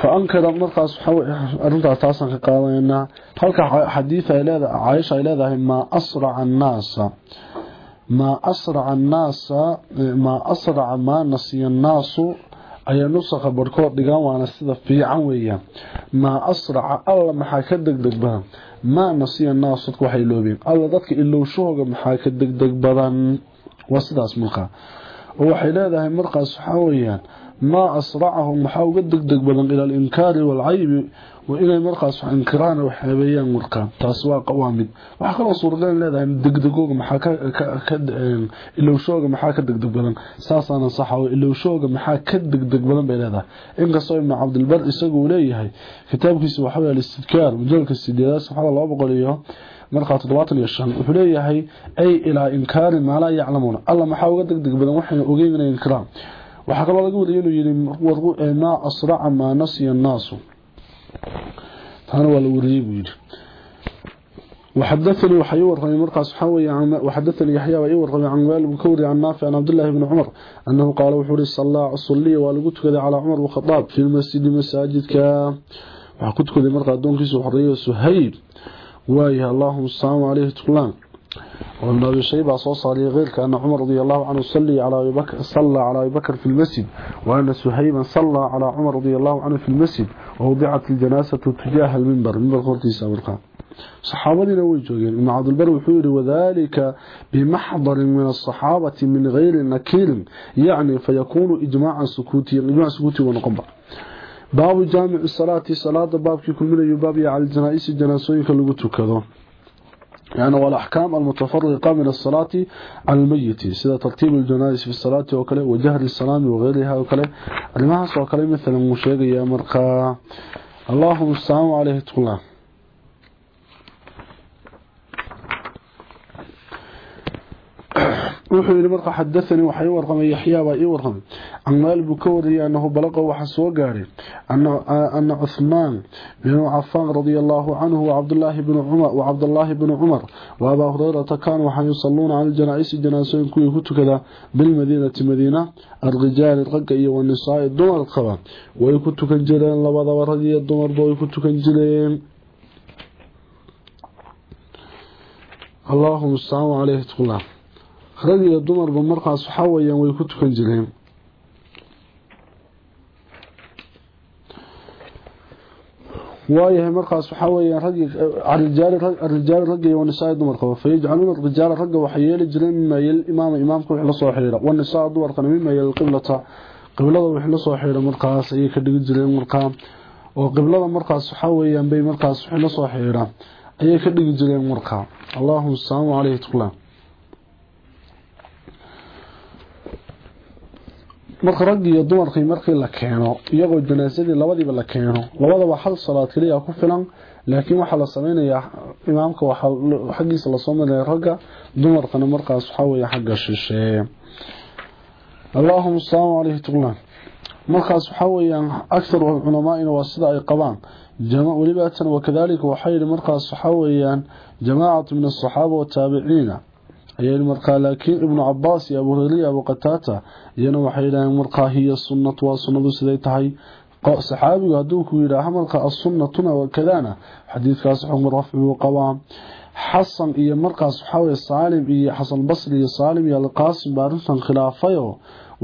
فأنكر مرقاس أرنته أساسا قادن هلك حديث إلى عائشة إلى ما أسرع الناس؟ Maa asraca annaasa maa asraca maa nasiya annaasu ayaa nusakha barhkood dhigaan waana sida fiican weeyaan. Maa asraca alla maxaa ka degdeg badan? Maa nasiya annaasu dadka waxay iloobeen alla dadka ilowshahooga maxaa ka degdeg badan? Waa sidaas markaa. Oo waxay leedahay markaas waxaa weeyaan ما أسرعهم محاوقة دقدق بدن إلى الإنكار والعيب وإنه مرقص إنكران وحبيان مرقى تاسوا قوامد. وحكرا صورتين يعني آه، لذا إن دقدقوغ محاكا كد إلو شوغ محاكا دقدق بدن. ساسانا صحاو إلو شوغ محاكا دقدق بدن بلذا إن قصوا إبن عبد البر إساقوا ليه كتابك سوحوية الاستذكار. مجلك السيديات سبحان الله بقول إياه. marka toddobaatan iyo shan wuxuu leeyahay ay ilaa inkaari maalaa yaclamuuna alla maxaa uga degdeg badan waxayna ogeynayaan kiraan waxaa kaloo laga wariyay inuu yidhi maa asraca maa nasiya annaasu. Taana waa la wariyey وحدثني وحي ورقمي مرقس حوي عن وحدثني يحيى وي ورقمي عن مالك بن عن نافع عن عبد الله بن عمر انه قال وحوري صلى عليه ولو كذا على عمر وخطاب في المسجد مساجد ك وكنت كذا مرقا دونكيس وحريه سهيب وايه اللهم السلام عليه تقلان وابن أبي شيبة صوص عليه غير كأن عمر رضي الله عنه صلي على أبي بكر صلى على أبي بكر في المسجد وأن سهيما صلى على عمر رضي الله عنه في المسجد ووضعت الجناسة تجاه المنبر منبر خلطيس أبو القام صحابتنا وجوجين ابن عبد البر وحوري وذلك بمحضر من الصحابة من غير نكير يعني فيكون إجماعا سكوتي إجماع سكوتي ونقبع باب جامع الصلاة صلاة باب كل من يبابي على الجنائس الجناسوين كاللغة كذا يعني والأحكام المتفرقة من الصلاة على الميت. سيدا ترتيب الجنائز في الصلاة وكله وجهر السلام وغيرها وكله المعص وكله مثل المشيق يا مرقى. اللهم السلام عليه تقول wuxuu yiri marka xadathani waxay warqamay yaxya baa ii warqamay an maal buu ka wariyay annahu balaqa waxa soo gaaray anna Uthman bin Affan radiyallahu anhu wa Abdullah ibn Umar wa Abdullah ibn Umar wa Abu Hurairah kanu waxay yusalluna ala janais janaasoyin kuwii ku tukada bil madinati madina ar-rijal ragga iyo nisaa dumar qaba way ku tukan jireen labadaba rag iyo dumar way ku tukan jireen اللهم السلام عليه تقول rag iyo dumarba markaas waxaa weeyaan way ku tukan jireen. Waayahay markaas waxaa weeyaan rag arijaal ragga iyo wanisaa dumarkaba fayajcaluuna rijaala ragga waxay yeeli jireen mima yel imaama imaamka wix la soo xidhiira wanisaa dumarkana mima yel qiblata. Qiblada wix la soo xidhiira markaas ayay ka dhigi jireen markaa oo qiblada markaas waxaa weeyaan bay markaas wix la soo xidhiira ayay ka dhigi jireen markaa allahuma asalaamu caleyhi tuqlaan marka rag iyo dumarkii markii la keeno iyagoo janaasadii labadiiba la keeno labadaba hal salaad kaliya ku filan laakiin waxaa la sameynayaa imaamka xaggiisa la soo marinaya ragga dumarkana markaas waxaa weeye xagga shisheeye allahuma asalaamu caleyhi tuqlaan markaas waxaa weeyaan akharu culamaa'ina waa sida ay qabaan. Welibaatan wakadalika waxaa yidhi markaas waxaa weeyaan min asaxaaba wataabiciina ayay markaa laakiin ibnu cabaas iyo abu hurayra abu qataata iyana waxay yidhaaheen markaa hiya sunnatu waa sunnadu siday tahay. Saxaabigu hadduu ku yidhaaha marka as-sunnatuna wakadana xadiidkaas xukm rafci buu qabaa. Xasan iyo markaas waxaa weye saalim iyo xasan basri iyo saalim iyo alqaasim baa arrintan khilaafayo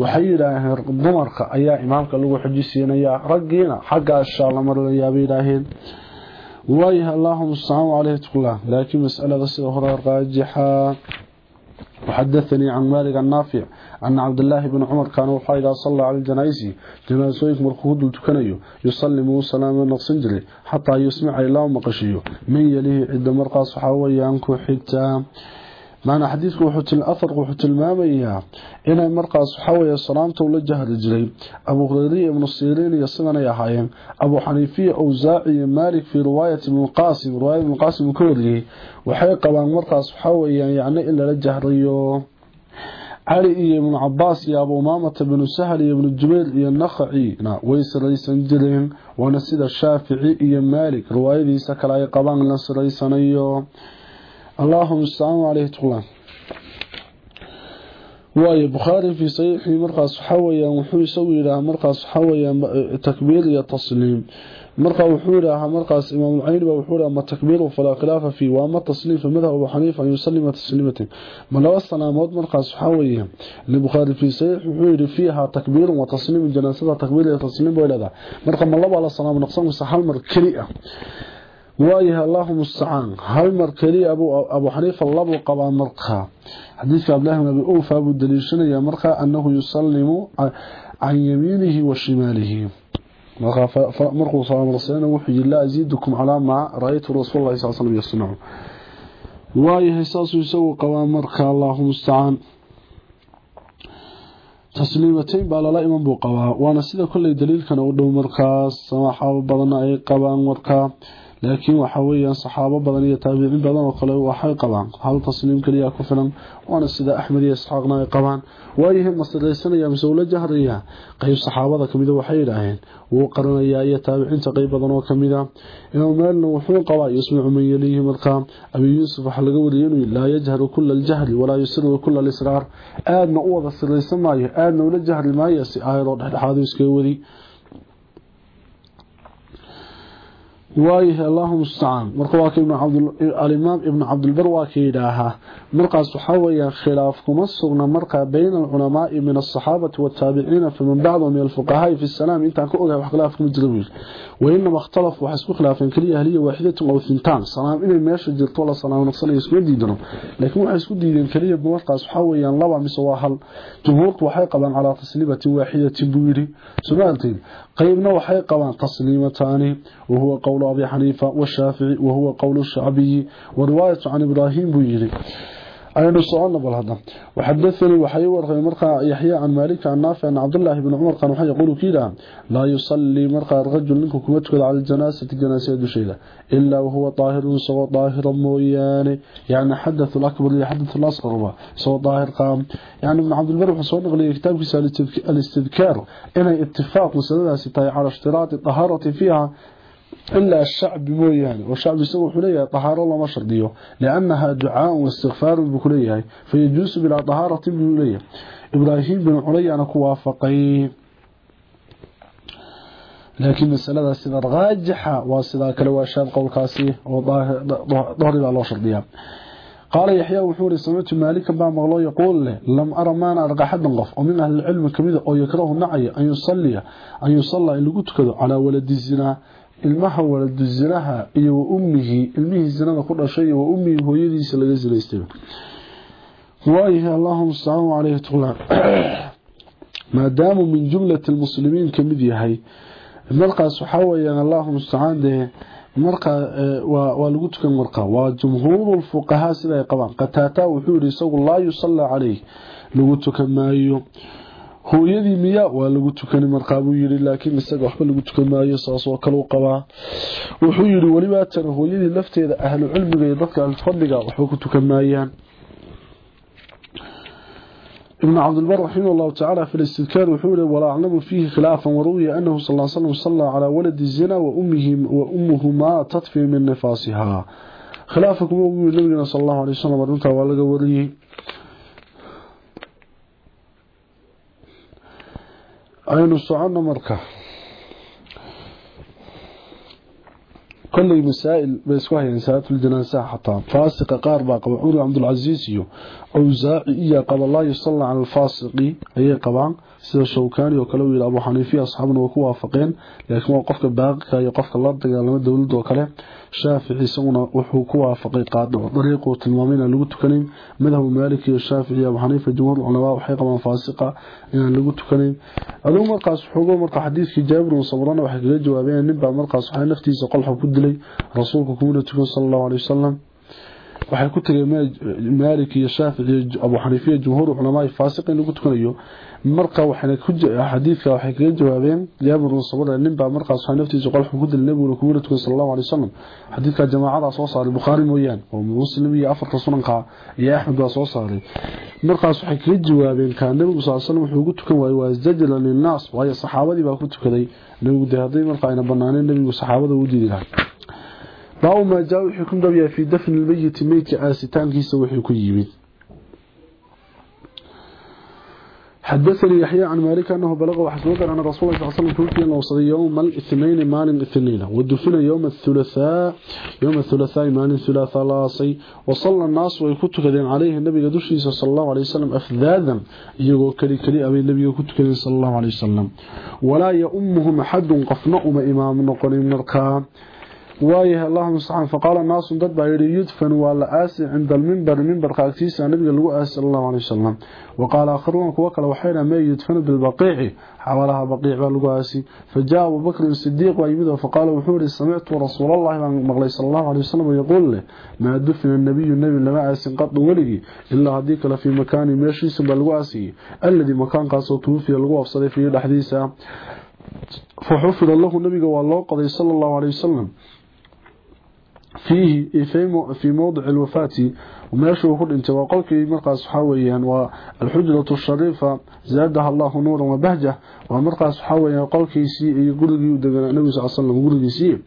waxay yidhaaheen dumarka ayaa imaamka lagu xujisiinayaa raggiina xagga ashaalla marlayaabay yidhaaheen waayahay allahuma asalaamu caleyhi tuqlah laakiin masalada sida hore raajixa وحدثني عن مالك النافع أن عبد الله بن عمر كان وحا صلى على الجنائز جنائزويك مرخود تكنيو يسلم سلام النقصنجري حتى يسمع إله مقشيو. من يليه عند مرقى صحاوي ينكو حتى maana xadiidku afarku wuxuu tilmaamayaa inay markaas waxaweye salaamta la jahri jiray. Abu hureyriya ibnu siriin iyo sidanay ahaayeen. Abu xaniifiya owsaaci iyo maalik fii riwayat ibn qaasim riwaayat ibn qaasim ka wariyey waxay qabaan markaas waxaweyaan yacni in lala jahrayo cali iyo ibnu cabaas iyo abu maamata binu sahal iyo ibnu jubayr iyo nakacina way siraysan jireen waana sida shaafici iyo maalik riwaayadiisa kale ay qabaan la siraysanayo اللهم استعانوا عليه تقلان واي بخاري في صحيح مرقس حويا وحو يسوي لها مرقس حويا تكبير يا تصليم مرقا وحو لها مرقس امام العين وحو لها ما تكبير فلا خلاف في وما تصليم في مذهب ابو حنيفه ان يسلم تسليمته ما لو السلامات مرقس حويا لبخاري في صحيح وحو فيها تكبير وتصليم الجنازه تكبير يا تصليم ولا ذا مرقا ما لو على السلام نقصان صح المر كليه وايها اللهم مستعان هل مركلي ابو أبو حنيفة لب قبا مرقا حديث ابن بن أبي اوفى أبو دليشن يا مرقا أنه يسلم عن يمينه وشماله. وقف مرقو صلى الله عليه وسلم أزيدكم على ما رأيت رسول الله صلى الله عليه وسلم وايها أساس يسو قبا مرقا اللهم استعان. تسليمتين بالا لا إمام بو قبا وأنا سيدة كل دليل كان أو دو مرقا سماحة بدن أي قبا مرقا لكن وحويا صحابة بدن يتابعين بدن وقال وحي قبان. هل تسليم كليا كفنا وأنا السيدة أحمد يستحقنا قبان. وايهم مصدريسنا يمسول جهريا قيب صحابة ذا كميدا وحي الاهين وقرنا يا يتابعين تقيب بدن وكميدا إنه مالنا وحو قبا يسمع من يليهم القام أبي يوسف حلق ولينو لا يجهر كل الجهر ولا يسر كل الإسرار. ادنا اوضا صدريسنا ادنا ولا جهر ما يسي. أهلا هذا يسكي وايه اللهم استعان. مرقوا ابن عبد الإمام ابن عبد البر واكيداها مرقى صحويا خلاف كمصغنا مرقى بين العلماء من الصحابة والتابعين فمن بعضهم من الفقهاء في السلام. إنت عنك اوغا وحقلاف مجرمين وإنما اختلف وحسب خلاف انكلي أهلية واحدة أو ثنتان سلام. إنه ما جلت طول سلام. ونصلي يسكو ديدنا. لكن عسكو ديدن كلي ابن مرقى صحويا لبا مسواحل جمهورت وحيقبا على تسليبة واحدة بويري سبعتين قيبنا وحي قوان تسليمتان وهو قول أبي حنيفة والشافعي وهو قول الشعبي ورواية عن إبراهيم بيري أين السؤال نبال هذا وحدثني وحي ورغي مرقى يحيى عن مالك عن نافع عن عبد الله بن عمر كان وحي يقول كذا لا يصلي مرقى الرجل منكم كمتكد على الجناسة الجناسة دشيلة إلا وهو طاهر سوى طاهرا موياني يعني حدث الأكبر يحدث الأصغر سوى طاهر قام يعني ابن عبد البر حسون نغلي كتاب الاستذكار إن اتفاق مسألة ستاي على اشتراط الطهارة فيها إلا الشعب بوياني والشعب يسوي حلية طهارة الله ما شرديه لأنها دعاء واستغفار بكلية فيجوز بلا طهارة بكلية. إبراهيم بن علي أنا كوافقي. لكن السلاة السنة الغاجحة والسنة الشام قول كاسي وظهر إلى الله شرديه قال يحيى وحوري سمعت مالك بن مغلو يقول له لم أرى مانع ارقى حد من قف. ومن أهل العلم كميده أو يكره نعي أن يصلي أن يصلى ان لو على ولد الزنا. Ilmaha waladu zinaha iyo wa ummihi ilmihii zinada ku dhashay wa ummihi hooyadiisa laga zinaystay. Waayahay allahuma mustacaan caleyhi tuqlaan maadaamuu min jumlati lmuslimiin ka mid yahay. Markaas waxaa weyaan allahuma mustacaan dee markaa waa lagu tukan markaa waa jumhuuru lfuqahaa sida ay qabaan. Qataataa wuxuu yihi isagu laa yusallaa caleyh lagu tukan maayo hooyadii miya waa lagu tukani markaa buu yidhi laakiin isaga waxba lagu tukan maayo saasoo kale u qabaa wuxuu yidhi welibaa tana hooyadii lafteeda ahlu cilmiga iyo dadka alfadliga waxba ku tukan maayaan ابن عبد البر رحمه الله تعالى في الاستذكار وحوله ولا أعلم فيه خلافا وروي أنه صلى الله عليه وسلم صلى على ولد الزنا وأمه وأمهما تطفي من نفاسها خلافكم نبينا صلى الله عليه وسلم ورنتها ولغا وريه aynu socono marka. Kolley masaa'il bay isku hayeen salaatuljanaasaha xataa. Faasiqa qaar baa qaba. Cumar cabdulcasiis iyo awsaaci iyo qaba laa yusalla cala alfaasiqi ayay qabaan. Sida shawkaani oo kale uu yidhi abu xaniifiya asxaabna way ku waafaqeen. Laakiin waa qofka baaqika iyo شافعي سونا وحو كوافقي قادوا طريق وتلمامين لغو تكنين مذهب مالكي الشافعي وحنيف الجمهور العلماء وحيقة من فاسقة إنه لغو تكنين ألو مرقى سحوقه مرقى حديث كي جابر وصبران وحيق لي جوابين نبع مرقى سحي نفتي سقل حبود لي رسولك كمولة تكون صلى الله عليه وسلم. وحيقوا تريد الشافعي أبو حنيفة جمهور العلماء فاسقين لغو تكنين marka waxayna ku xadiidka waxay kaga jawaabeen jaabir bin sabr nin baa markaas naftiisa qolxu ku dilay nabiguna kumuna tukan sallallahu alayhi wasallam. Xadiidka jamaacada soo saaray bukhari mooyaan oo muslim iyo afarta sunanka iyo ahmed baa soo saaray. Markaas waxay kaga jawaabeen ka nabigu sallallahu wuxuu ugu tukan waayay waa zajlan linnaas waayo saxaabadii baa ku tukaday. Nabigu deehaday marka ayna banaaneen nabigu saxaabada u diidi lahaa. Baa ma jaa wixii ku fi dafn almayit meydka aasitaankiisa wixii ku yimid حدثني يحيى عن مالك أنه بلغ وحسبك أن رسول الله صلى الله عليه وسلم توفي يوم الاثنين مال الاثنين ودفن يوم الثلاثاء يوم الثلاثاء مال الثلاثاء لاصي وصلى الناس ويكتك ذين عليه النبي قدوشي صلى الله عليه وسلم أفذاذا يقول كلي كلي أبي النبي كتك ذين صلى الله عليه وسلم. ولا يأمهم حد قفنأم إمام نقل من الركاب وايه اللهم صحان فقال الناس ضد بايري يدفن ولا اس عند المنبر. المنبر قاكتيس النبي لو اس صلى الله عليه وسلم. وقال آخرون كوا وحين ما يدفن بالبقيع. حولها بقيع لو اس فجاء أبو بكر الصديق ويمده فقال وحور سمعت رسول الله صلى الله عليه وسلم يقول له ما دفن النبي النبي لما اس قد ولي إلا هذيك في مكان ميشيس بالو آسي. الذي مكان قاصو توفي لو أفصل في الحديثة فحفظ الله النبي والله قضي صلى الله عليه وسلم. فيه في موضع الوفاة. وماشي كل انت وقلكي مرقص حاويا والحجرة الشريفة زادها الله نورا وبهجة. ومرقص حاويا قلكي سي يقول لي النبي صلى الله عليه وسلم يقول لي سي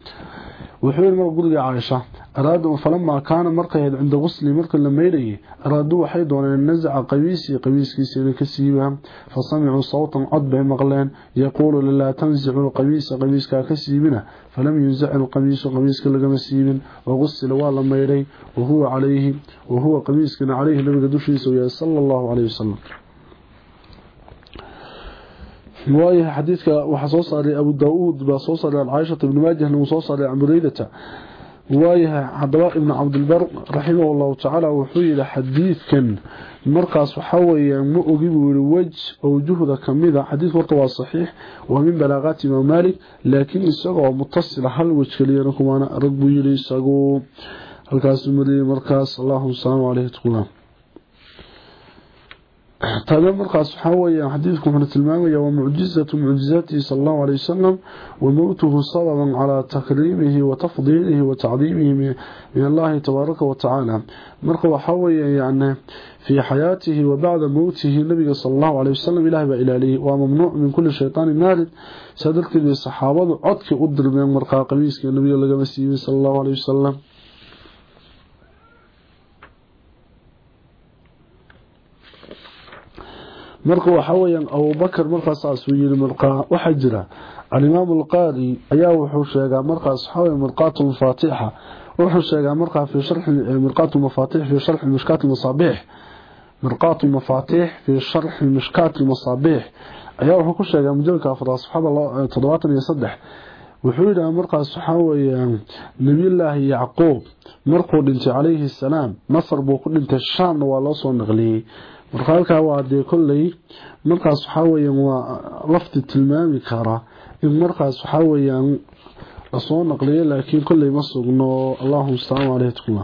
وحول مر قلقي عائشة أرادوا فلما كان مرقه عند غسل مرق لما يلي أرادوا وحيد أن نزع قبيسي قبيس كيسي كسيبا فسمعوا صوتا عضبا مغلان يقول لا تنزعوا القبيس قبيس كسيبنا فلم ينزع القميص قميص كلا مسيب وغسل والا ميري وهو عليه وهو قميص كان عليه النبي دشيسه صلى الله عليه وسلم. وايه حديثك وحصوصة لأبو داود بصوص لعائشة بن ماجه وصوص على ibnu cabdilbar raximah allahu tacaala wuxuu yihi xadiidkan markaas waxaa weeyaan ma ogi buu yihi wej awjuhda kamida xadiidku horta waa saxiix waa min balaaqaati imaam maalik laakiin isagoo mutasila hal wej keliyana kumaana arag buu yihi isagu halkaasuu mariyey markaas allahuma salaamu caleyhi tqula هذا مرقص حويا حديثكم عن التلمامية ومعجزة معجزاته صلى الله عليه وسلم وموته صببا على تكريمه وتفضيله وتعظيمه من الله تبارك وتعالى. مرقى حويا يعني في حياته وبعد موته النبي صلى الله عليه وسلم إله بإلاله وممنوع من كل شيطان مارد سادلت لصحابه عدك أدر من مرقى قميسك النبي صلى الله عليه وسلم. Marka waxa weeyaan abubakar markaas saasuu yiri markaa waxaa jira alimaam alqaari ayaa wuxuu sheegaa markaas waxaa mirqaat lmafaatixa wuxuu sheegaa markaa fi sharxi mirqaat lmafaatix fi sharxi mishkaat lmasaabiix mirqaat lmafaatix fi sharxi mishkaat lmasaabiix ayaa wuxuu ku sheegaa mujalka afraad iyo saddex. Wuxuu yidhaha markaas waxaa weeyaan nebiyullaahi yacquub markuu dhintay calayhi salaam masar buu ku dhintay shaamna waa loo soo naqliyey marka halkaa waa dee kolley markaas waxaa weyaan waa lafti tilmaami kara in markaas waxaa weyaan lasoo naqliyo laakiin kolley ma sugno allahuma astaaan aleyh tqula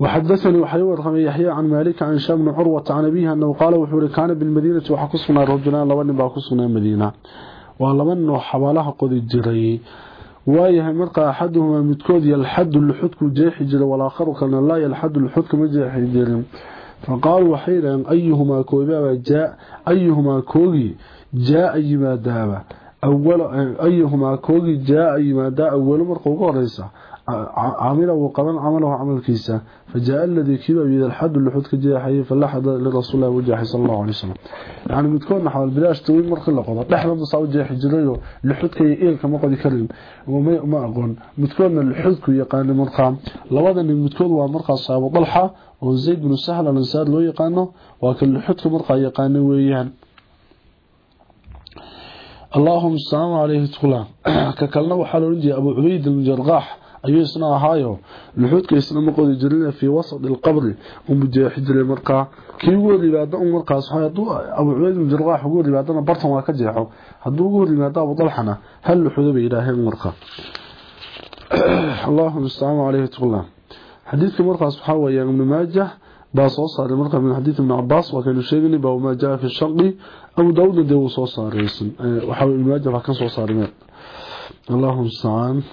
وحدثني وحي ورقمي يحيى عن مالك عن شام بن عروة عن أبيه أنه قال وحوري كان بالمدينة وحكسنا رجلان لبن باكسنا مدينة ولمن حوالها قد الجري waayahay marka axaduhumaa midkood yalxadu luxudku jeexi jira walaakharu kalna laa yalxadu luxudka ma jeexi jirin faqaaluu waxay yidhaheen ayuhumaa koobaaba jaa ayuhumaa koogii jaa yimaadaaba ayuhumaa koogii jaa yimaadaa awalo marka ugu horeysa عامله وقرن عمله عمل كيسا فجاء الذي كبب إذا الحد اللي حد كجي حي فلاحظ لرسول الله وجه صلى الله عليه وسلم. يعني بتكون حول بلاش توي مرخ لقضى نحن بصا وجه حجره اللي حد كي كما قد يكرم. وما ما أقول. بتكون الحد كي يقان مرخا لابد أن بتكون مرخا صعب طلحة. وزيد بن سهل الإنسان لو يقانه وكل اللي حد كي مرخا يقان ويهان. اللهم السلام عليه وتقول ككلنا وحالا أبو عبيد المجرغاح. Ayuu isna ahaayo luxuudka isna ma qodi fii wasad ilqabri unbu jeexi jiray markaa kii ugu hor yimaado un markaas haduu abu cubeyd bin jarqaax ugu hor yimaadana bartan waa ka jeexo hadduu ugu hor yimaado abu dalxana hal luxuudo bay yidhaaheen marka. Allahuma astacaan caleyhi tqula xadiidka markaas waxaa weeyaan ibnu maajah baa soo saaray marka min xadiid ibni cabaas waa kaynu sheeganay baa maa jaa fi shaqi abu daawudna dee wuu soo saaray waxaa ibnu maajah baa soo saaray. Allahuma astacaan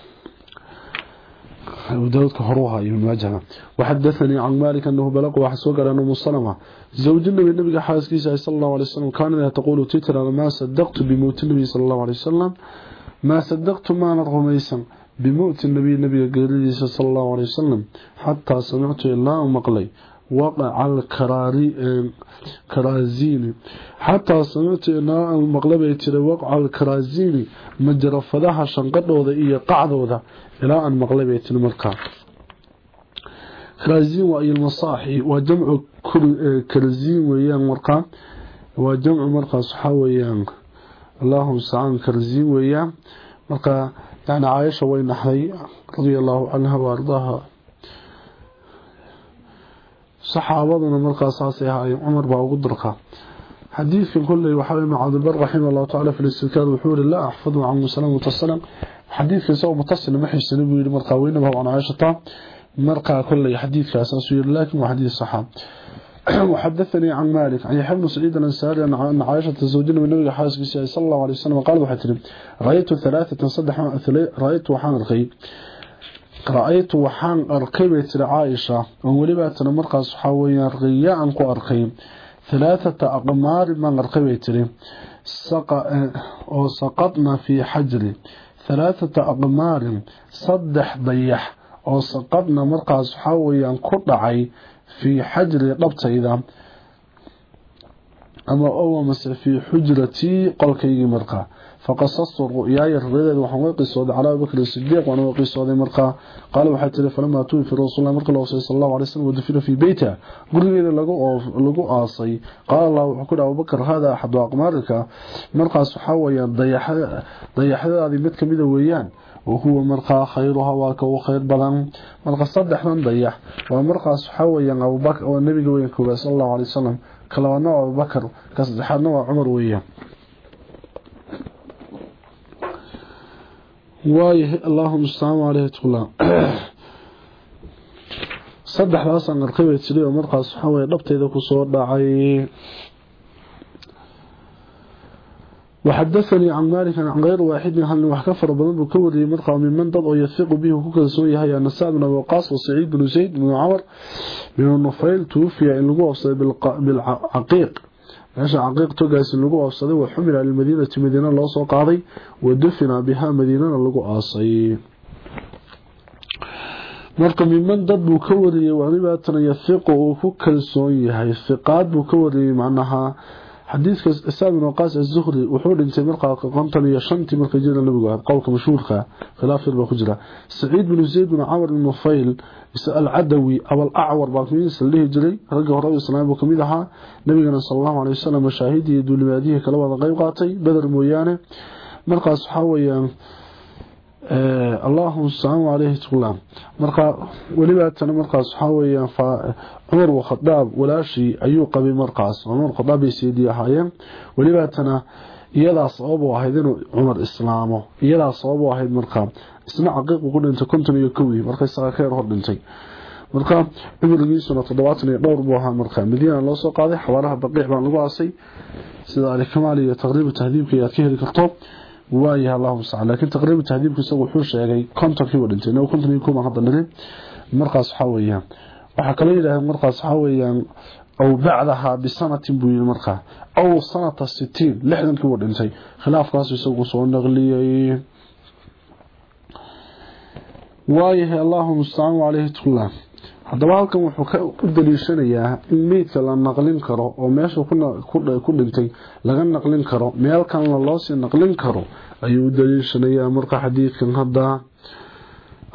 أبو كهروها ابن ماجه وحدثني عن مالك أنه بلغ وحسوق أن أم سلمة زوج النبي النبي حاسك صلى الله عليه وسلم. كان تقول تتر أنا ما صدقت بموت النبي صلى الله عليه وسلم. ما صدقت ما نرغميسا بموت النبي النبي قريدي صلى الله عليه وسلم. حتى سمعت الله مقلي وقع الكراري كرازين حتى سمعت الله مقلبي ترى وقع الكرازين مجرى فداها شنقدودا iyo qacdooda ilaa aan maqlabay tilmarka كرازين وأي المصاحي وجمع كرزين ويان مرقا وجمع مرقا صحاويان اللهم سعان كرزين ويان مرقا يعني عائشة وين حي رضي الله عنها وارضاها صحابتنا مركا ساسي هاي عمر باوغو درقا حديث كل وحبيب عبد البر رحمه الله تعالى في الاستكاد وحور الله أحفظه عنه سلام وتسلم حديث يسوى متسل محي السنبي لمركا وينبا وعن عاشطة مرقى كل حديث كاساس وير لكن وحديث صحاب. وحدثني عن مالك. عن حبن سعيد الأنسال عن عائشة الزوجين من نبي حاسك صلى الله عليه وسلم وقال بحترم رأيت ثلاثة صدح رأيت وحان الخيب ra'aytu waxaan arkay bay tiri caaisha oon welibaa tiri markaas waxaa weyaan riya aan ku arkay halaathata aqmaarin baan arkay bay tiri oo saqadna fii xajri halaathata aqmaarin saddex dayax oo saqadna markaas waxaa weyaan ku dhacay fii xajri dhabtayda ama owamase fii xujratii qolkaygii markaa faqasastu ru'yaaya ru'yadeeda waxaan uga qisooday calaa abubakr sidiiq waan uga qisooday markaa qaala waxay tiri falamaa tuufi rasuullah marka la wasay sallallahu alayhi wasallam wadafina fii beyta gurigeeda lagu lagu aasay qaala allah wuxuu ku dhaha abubakr hada axadu aqmaarika markaas waxaa weeyaan dayaxadaadii mid kamida weeyaan وهو مرقى خيرها واكو خير بدن مرقى صدحن ضيح ومرقى سحويا ابو بكر والنبي وين كوبا صلى الله عليه وسلم كلوانا ابو بكر كصدحنا عمر ويا وايه اللهم استعان عليه تقول. صدحdaas aan qarqabay jiray oo markaas waxa way dhabteeda ku soo وحدثني عن مالك عن غير واحد هل وحكفر بن كوري مرقى من من ضد يثق به كوكسو يحيى أن سعد بن وقاص وسعيد بن زيد بن عمر بن النفيل توفي ان لغو افسد بالعقيق. meesha caqiiq togaasi lagu oofsaday wa xumila lilmadiinati madiina loo soo qaaday wa dufina bihaa madiinana lagu aasay marka miman dad buu ka wariyey walibaatan yahiqu uu ku kalsoon yahay. Hiqaad buu ka wariyey macnaha حديث السامن وقاس الزخري وحول انت من قاق قنطل يشنت من قجير النبي هذا قولك مشهور خلاف البخجرة سعيد بن زيد بن عمر بن النفيل يسأل عدوي أو الأعور باقمين سليه جري؟ رجعه ربي صلى الله عليه نبينا صلى الله عليه وسلم شاهده دول ماديه كلاوة غير قاطي بدر مويانة. من قاس اللهم صل عليه ayuu qabay markaas Umar Khattab ay siidii ahaayeen waliba tan iyada sabab u ahayd inuu Umar islaamo iyada sabab u ahayd markaa isna caqiiq ugu dhintay konton iyo kowii markay saqa khayr hor dhintay marka cumrigiisuna 70 iyo dhowr buu ahaa markaa Madiina loo soo qaaday xawaaraha baqiic baan lagu aasay sida al-Kamal iyo taqriib tahdiibka aad ka heli karto waayaha allahuma mustacaan laakiin taqriiba tahdiibka isagu wuxuu sheegay kontonkii uu dhintay inuu konton iyo hadda niri markaas waxaa weeyaan. Waxaa kaloo yidhaaheen markaas waxaa weeyaan aw bacdaha bisanatin buu yidhi markaa aw sanata sitiin lixdankii uu dhintay khilaafkaas isagu soo naqliyey waayahay allahuma mustacaan caleyhi tuqlaan haddaba halkan wuxuu u daliishanayaa in meydka la naqlin karo oo meesha ku dhintay laga naqlin karo. Meel kalena loosii naqlin karo ayuu daliishanayaa. Marka xadiidkan hadda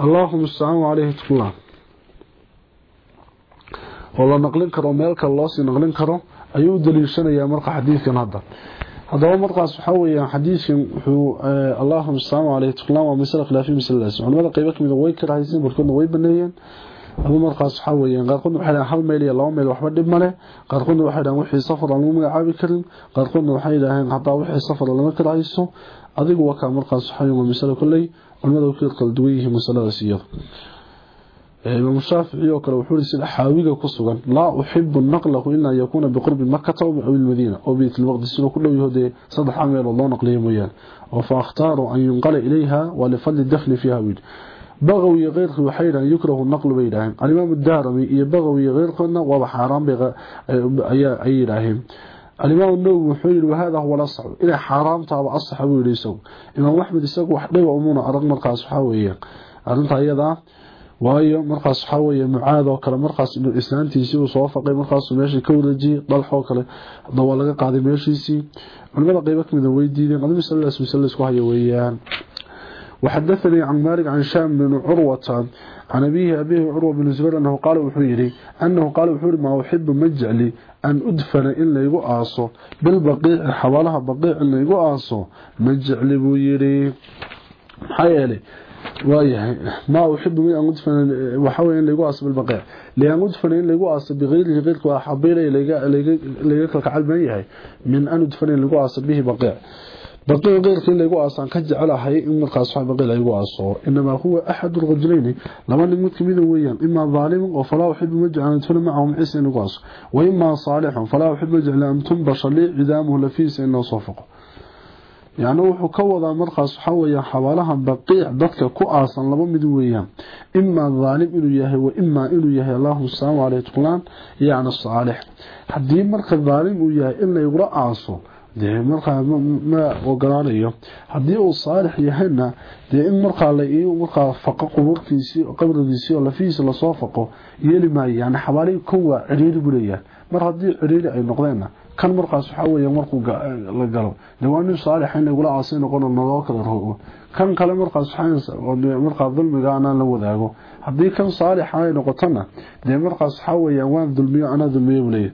allahuma mustacaan caleyhi tuqlaan oo la naqlin karo meel kale loosii naqlin karo ayuu daliishanayaa marka xadiidkan hadda. Haddaba markaas waxaa weeyaan xadiidkan wuxuu allahuma mustacaan caleyhi tuqlaan waa masale khilaafiya masaladaas culimada qeybo kamida way karahaysan barkoodna way baneeyeen adu markaas waxaa weeyaan qaarkoodna waxay dhahaan hal mayl iyo laba mayl waxba dhib male qaarkoodna waxay dhahaan wixii safar aan lagu magacaabi karin qaarkoodna waxay dhaaheen hadaa wixii safar lama karahayso adigu waa kaa markaas waxaa weeyaan masalo kolley culimada ku kala duwan yihiin masaladaas iyada imaam shaafici oo kale wuxuu sida xaawiga ku sugan laa uxibu naqlahu ilaa yakuuna biqurbi makkata aw bilmadiina oo bayt almaqdis inuu ku dhow dee saddex meel oo loo naqliyo mooyaane oo fa akhtaaru an yunqala ilayha wa lifadli dafni fiiha wiil بغوي غيرك وحيدا يكره النقل بينهم الإمام الدارمي بغوي غيركنا وبحرام بغ... أي إلههم الإمام النووي وحول وهذا هو الأصح إلى حرام تاب أصح أبو ليسو إمام أحمد الساق وحده وأمونا أرق مرقاس حاوية أرنت أيضا waayo markaas waxa weeye mucaad oo kale markaas inuu islaantiisii uu soo faqay markaasuu meeshii ka wareejiyey dalx oo kale dawaa laga qaaday meeshiisii culimada qaybo ka mida way diideen nabi sallallahu alayhi wasallam isku hayo weeyaan وحدثني عن مالك عن شام بن عروة عن أبيه أبيه عروة بن زبير أنه قال وحيري أنه قال وحيري ما أحب مجعلي أن أدفن إلا يقو آصو بالبقيع حوالها بقيع إلا يقو آصو مجعلي بويري حيالي waayahay ma uxibu min an udfan waxa weeye in lagu aasbo bilbaqi lian udfan in lagu aasbo bighayrihi ghayrka waa xabiilay laga laga kala kalban yahay min an udfan in lagu aasbo bihi baqi baqi ghayrka in lagu aasan ka jecelahay in markaas waxa baqi lagu aaso inma huwa ahad ar-rajulayn lama nin mid ka mid weeyaan imma zalim oo fala uxibu maj'an udfan ma'ahum isa in lagu aaso wa imma salihun fala uxibu maj'an an tunbasha li idamuhu lafisa inna safaqo yani wuxuu ka wadaa markaas waxaa weya xabaalaha baqiic dadka ku aasan laba mid weeyaan. Imaa daalim inuu yahay wa imaa inuu yahay allahuma salaamu caleyh tuqlaan marka daalim uu yahay in aaso dee markaa ma ogolaanayo haddii uu saalix yahayna dee in markaa la markaa faqo qubuurtiisii qabrigiisii oo lafihiisa la soo faqo yeeli maayo yani xabaalihii kow ciriiri buu mar haddii ciriiri ay noqdeenna kan markaas waxa weeye markuu la galo. De waa nin saalix in lagula aasay noqon naloo kala rogo kan kale markaas markaa dulmiga anaan la wadaago. Haddii kan saalixa ay noqotona dee markaas waxaa weeyaan waan dulmiyo anaa dulmiyo buleeya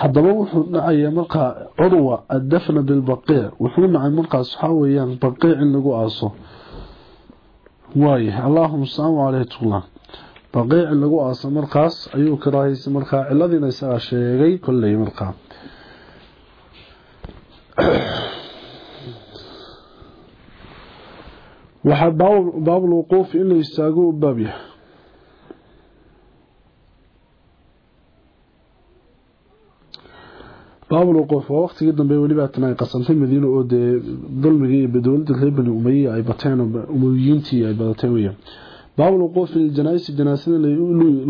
haddaba wuxuu dhacaya markaa curwa addafna bilbaqiic wuxuu dhacay markaas waxaa weeyaan baqiic in lagu aaso. Waayahay allaahuma salaamu caleyh tuglaan baqiic in lagu aaso markaas ayuu karaahaysa markaa ciladiina isagaa sheegay kolley markaa waxaa baabulwuquuf in la istaago u baab yahay baabulwuquuf waa waqtigii dambe welibaatan ay qasantay madiina oo dee dulmigii iyo dowladda reer bani umaye ay bateen umayiyiintii ay badatay weyaan baabulwuquuf iljanaaisi janaasada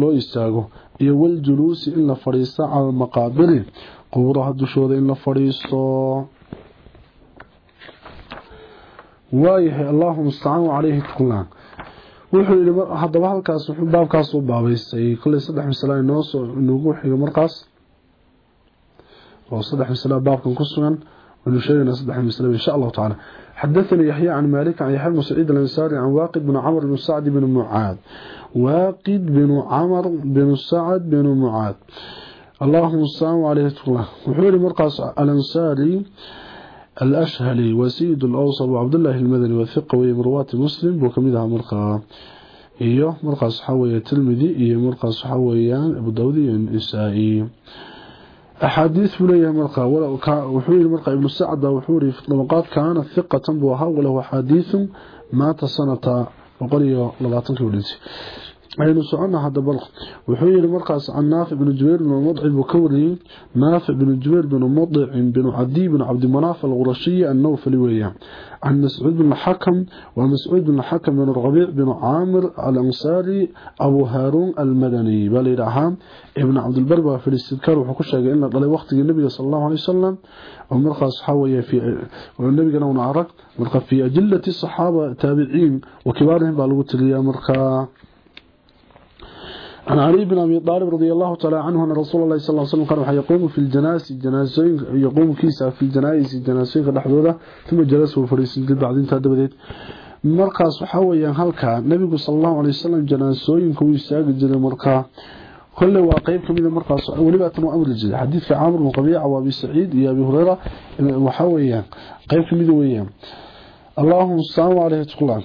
loo istaago iyo waljuluusi in la fadhiisto cala maqaabiri qubuuraha dushooda in la fadhiisto. Waayahay allahu mustacaan caleyhi tuqlaan wuxuu yidhi haddaba halkaas wuxuu baabkaas u baabaystay. Kolley saddex masale noosoo nagu xiga markaas oo saddex masale baabkan ku sugan waynu sheegaynaa saddex masale insha tacaala حدثني يحيى عن مالك عن يحيى بن سعيد الأنصاري عن واقد بن عمر بن سعد بن معاذ. واقد بن عمر بن سعد بن معاذ. اللهم السلام عليه الله. وحول مرقص الأنصاري الأشهلي وسيد الأوصل وعبد الله المدني والثقة ومروات مسلم وكمدها مرقى إيوه مرقى صحوية تلمذي إيوه مرقى صحوية أبو داودي النسائي. أحاديث بليه مرقى وحوري مرقى ابن السعد وحوري في الطبقات كان ثقة بوها وله حديث مات سنة وقرية لغاتنك وليسي aynu soconaa hadaba wuxuu yidhi markaas can naafic bni jubayr bn mudci buu ka wariyey naafic bni jubayr binu mudicin binu cadiy bn cabdimanaaf alqurashiyi annawfali weeyaan. Can mascuud bn xakam waa mascuud bn xakam bin rabiic bin caamir alansaari abu haaruun almadani. Baa layidhaahaa ibn cabdilbar baa filisidkaar wuxuu ku sheegay in la dhalay wakhtigii nebiga sal allahu alay wasalam oo markaas waxaa weeye nebigana una arag marka fii ajilati saxaaba taabiciin wa kibaarihim baa lagu tiriyaa markaa عن علي بن أبي طالب رضي الله تعالى عنه أن رسول الله صلى الله عليه وسلم قال يقوم في الجناس الجناسين يقوم كيسا في الجنائس الجناسين قد ثم جلس الفريسين قد بعدين تهدب ذيت مركا صحويا هلكا. نبي صلى الله عليه وسلم جناسين كويساق جل مركا كل واقعي كم إذا مركا صحويا. ولبعتنا أمر الجزء حديث في عامر القبيع وأبي سعيد يا أبي هريرة محويا قيب كم إذا ويا اللهم السلام عليكم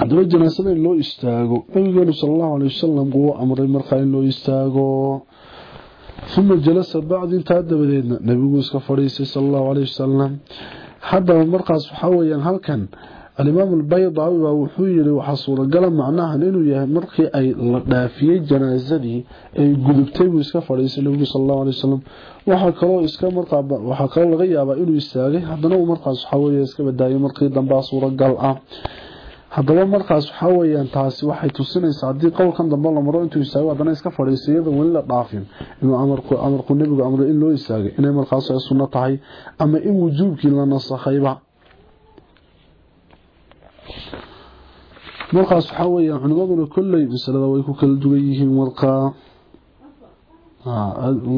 haddaba janaasada in loo istaago nabigeenu sal allahu alay wasalam amray markaa in loo istaago. Uma jalasa bacdi intaa dabadeedna nabigu iska fadhiisay sal allahu aleyh wasalam markaas waxaa weyaan halkan alimaam albaydaawi baa wuxuu yiri waxaa suuragala macnahan inuu yahay markii ay la dhaafiyey janaasadii ay gudubtay buu iska fadhiisay nabigu sal allahu alay wasalam waxaa kaloo iska markaa waxaa kaloo laga yaabaa inuu istaagay. Haddana uu markaas waxaa weye iska badaayay markii dambaa suuragal ah haddaba markaas waxaa weyaan taasi waxay tusinaysaa haddii qowlkan dambe la maro intuu istaago haddana iska fadhiisto iyadoo weli la dhaafin. Inuu amarku nebigu amro in loo istaagay inay markaas ay sunno tahay ama in wujuubkii la nasakhayba markaas waxaa weyaan culimaduna kolley masalada way ku kala duwan yihiin markaa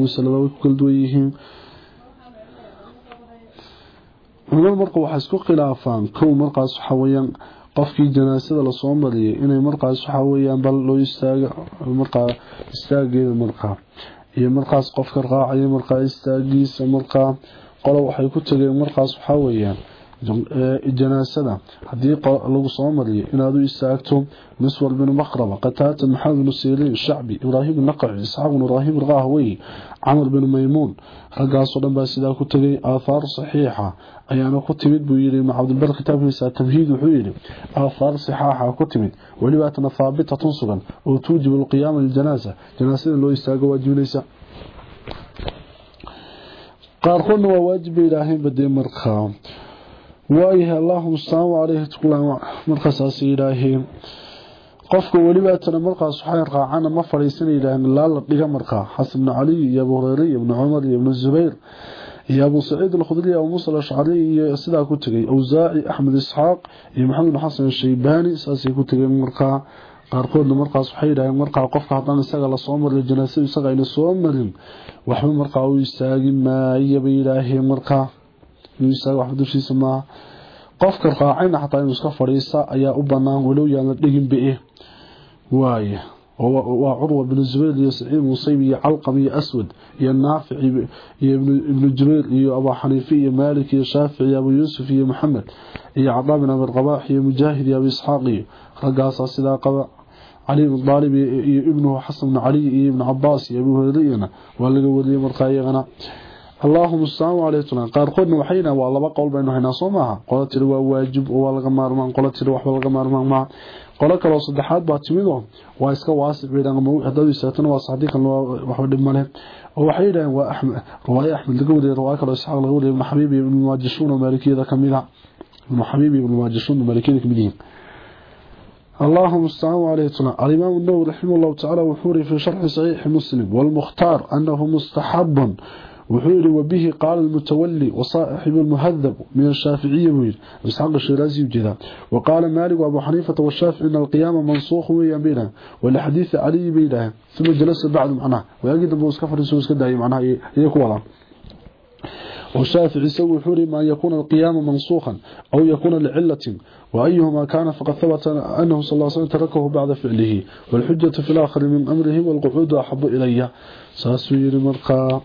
masalada way ku kala duwan yihiin. Culimadu marka waxay isku khilaafaan kow markaas waxaa weyaan qofkii janaasada la soo mariyay inay markaas waxaa weyaan bal loo istaaga markaa istaageeda markaa iyo markaas qofka raacaya markaa istaagiisa markaa qolo waxay ku tageen markaas waxaa weyaan janaasada. Hadii lagu soo mariyo inaad u istaagto miswar bin maqraba qataata maxamed bin siiriin shacbi ibraahim naqaci isxaaq bin ibraahim raqahwey camar bin maymuun raggaasoo dhan baa sidaa ku tegay aathaar saxiixa ayaana ku timid buu yidhi ibnu cabdilbar kitaabkiisa tamhiid wuxuu yidhi aathaar saxaaxa ku timid welibaatana haabitatun sugan oo tuujibu alqiyaama liljanaasa janaasada loo istaago waajibinaysa qaarkoodna waa waajib yidhaaheen badee markaa waayahay allahuma asalaamu caleyhi tqla markaasaas yidhaaheen qofka welibaatana markaas waxay raacana ma fadhiisana yidhaaheen ilaa la dhiga markaa xasan ibnu caliy iyo abu hureyre iyo ibnu cumar iyo ibnu zubayr abu muusa alashcari iyo sidaa ku tegay. Awsaaci axmed isxaaq iyo maxamed bin xasan shaybaani saasay ku tegeen markaa qaarkoodna markaas waxay yidhaaheen markaa qofka haddaan isaga la soo mariyo janaasadu isaga ayna soo marin waxba markaa u istaagi maaya bay yidhaaheen markaa waxba dushiisa maaha qofka raacayna xataa inuu iska fadhiista ayaa u banaan walow yaana eh waaya وعروة بن الزبير يا سعيد مصيب يا علقم يا أسود يا النافع يا ابن الجبير يا أبا حنيفي يا مالك يا شافعي يا أبو يوسف يا محمد. يا عطاء بن أبي يا مجاهد يا أبي إسحاق رقاصة سدا قبع علي بن طالب ابنه حسن بن علي بن عباس يا أبو هريرة ولقى ولي مرقايقنا اللهم السلام عليكم. قار qodna waxayna waa laba qowl baynu haynaa soo maaha qolatiir waa waajib oo waa laga maarmaan qolatiir wax laga maarmaan qolo kale oo saddexaad baa timid oo waa iska waasi weedaan ama hadadiisatan waa saxdi kan waxa dhib male oo waxay yiraahdeen waa axmed riwaaya axmed laga wadiyay riwaaya kale oo isxaaq laga wadiyay ibn xabiib ibn majishuun oo maalikiyada kamida ibn xabiib ibn majishuun oo maalikiyada kamida اللهم استعانوا عليه السلام الإمام النووي رحمه الله تعالى وحوري في شرح صحيح مسلم والمختار أنه مستحب وحوري وبه قال المتولي وصاحب المهذب من الشافعية ويل إسحاق الشيرازي وجدا وقال مالك وأبو حنيفة والشافعي إن القيامة منصوخ ويا بينها والحديث علي بينها ثم جلس بعد معناه ويجد أبو اسكفر يسوس كده معناه يكوالا والشافعي سوى حوري ما يكون القيام منصوخا أو يكون لعلة. وأيهما كان فقد ثبت أنه صلى الله عليه وسلم تركه بعد فعله. والحجة في الآخر من أمره والقعود أحب إلي. ساسوير مرقى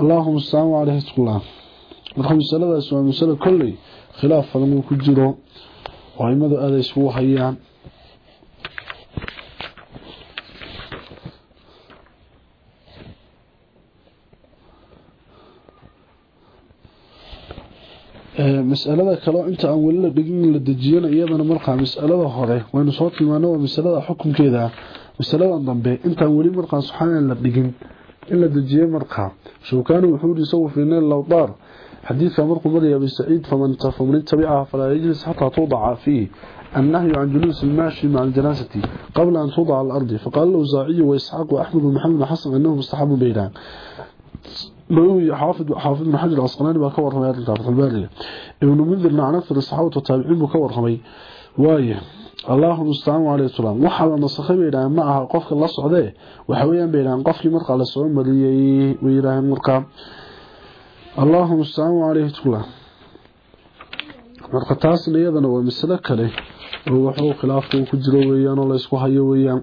اللهم استعانوا عليه الله مرحب السلام عليه وسلم كله خلاف فلمو كجرو وعمد هذا يسوه هيان masalada kaleo inta aan weli la dhigin la dejiyana iyadana markaa masalada hore waynu soo tilmaano waa masalada xukunkeeda masaladan dambe intaan weli markaa subxaana la dhigin إلا دجية مرقع كانوا وحور يسوي في النيل لو ضار حديث مرق مريا بسعيد فمن فمن تبعها فلا يجلس حتى توضع فيه. النهي عن جلوس الماشي مع الجنازة قبل أن توضع على الأرض. فقال له زاعي وإسحاق وأحمد ومحمد حسن أنه مستحب بينان نووي حافظ حافظ بن حجر العسقلاني با كوار رمي هذا الباري ابن منذر نعنف الصحابه والتابعين بكور رمي وايه. اللهم استعان عليه السلام waxa la nasakhay beeydaan ma aha qofka la socday waxa weeyaan beeydaan qofkii marka la soo mariyay weeyaan marka اللهم استعان عليه السلام marka taas iyadana waa mas'ala kale oo wuxuu khilaafku ku jiro weeyaan oo la isku hayo weeyaan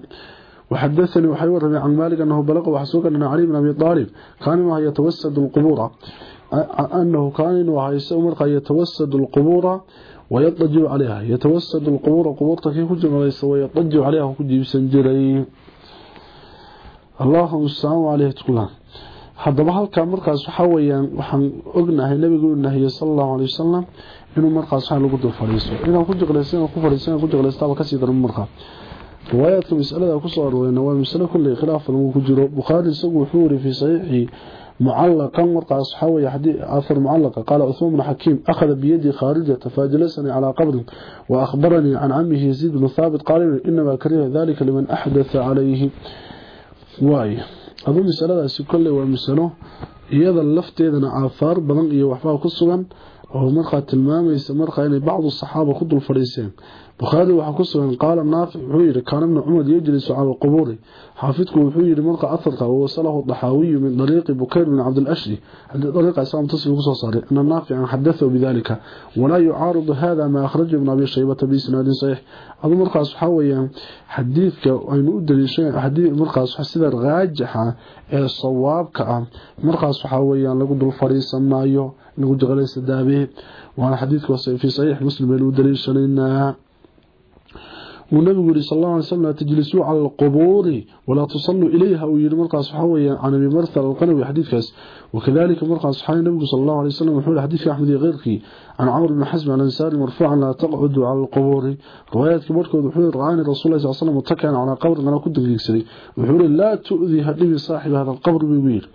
وحدثني وحي ورمي عن مالك أنه بلغ وحسوك أن علي بن أبي طالب كان وهو يتوسد القبور أنه كان وهو يسأمر يتوسد القبور ويطج عليها. يتوسد القبور قبور تكيه جمع ليس ويطج عليها كجيب سنجري اللهم السلام عليه تقول حد بحال كان مرقص حويا وحن أقنى النبي يقول أنه صلى الله عليه وسلم. إنه مرقص حان لقد الفريسو إنه كنت قليسين وكو فريسين كنت قليسين وكو كسيدر من مركز رواية المسألة كسر وإنه مسألة كل خلاف المكجر بخاري سقو حوري في صحيحي معلقا مرقى صحاوي حديث أثر معلقة. قال عثمان بن حكيم أخذ بيدي خارجة فاجلسني على قبر وأخبرني عن عمه يزيد بن ثابت قال إنما كره ذلك لمن أحدث عليه واي أظن مسألة كل ومسألة badan iyo waxbaa ku sugan oo markaa tilmaamaysa markaa inay bacdu saxaaba ku dul fadhiiseen bukhaari waxaa ku sugan qaala naafic wuxuu yidhi kaana ibnu cumar yejlisu cala alqubuuri. Xaafidku wuxuu yidhi marka aharka wawasalahu daxaawiyu min dariiqi bukayr bin cabdilashri dariiqa islaam tasbi ku soo saaray ana naafican xadatahu bidalika walaa yucaaridu hada maa akhraja ibn abi shaybata biisnaadin saxiix. Adu markaas waxaa weeyaan xadiidka aynu u daliishan markaas sida raajixa ee sawaabka ah. Markaas waxaa weeyaan lagu dul fadhiisan lagu jaqalaysa daabee waana xadiidka fi saxiix muslim baynu u daliishanaynaa ونبي صلى الله عليه وسلم تجلسوا على القبور ولا تصلوا إليها ويري مرقى صحويا عن أبي مرثل القنوي حديث كاس. وكذلك مرقى صحابي النبي صلى الله عليه وسلم وحول حديث أحمد غيرك. عن عمرو بن حزم عن الأنسار مرفوعا لا تقعدوا على القبور. روايات كبرك وحول رعاني رسول الله صلى الله عليه وسلم متكئا على قبر أنا كنت يكسري وحول لا تؤذي هدبي صاحب هذا القبر بوير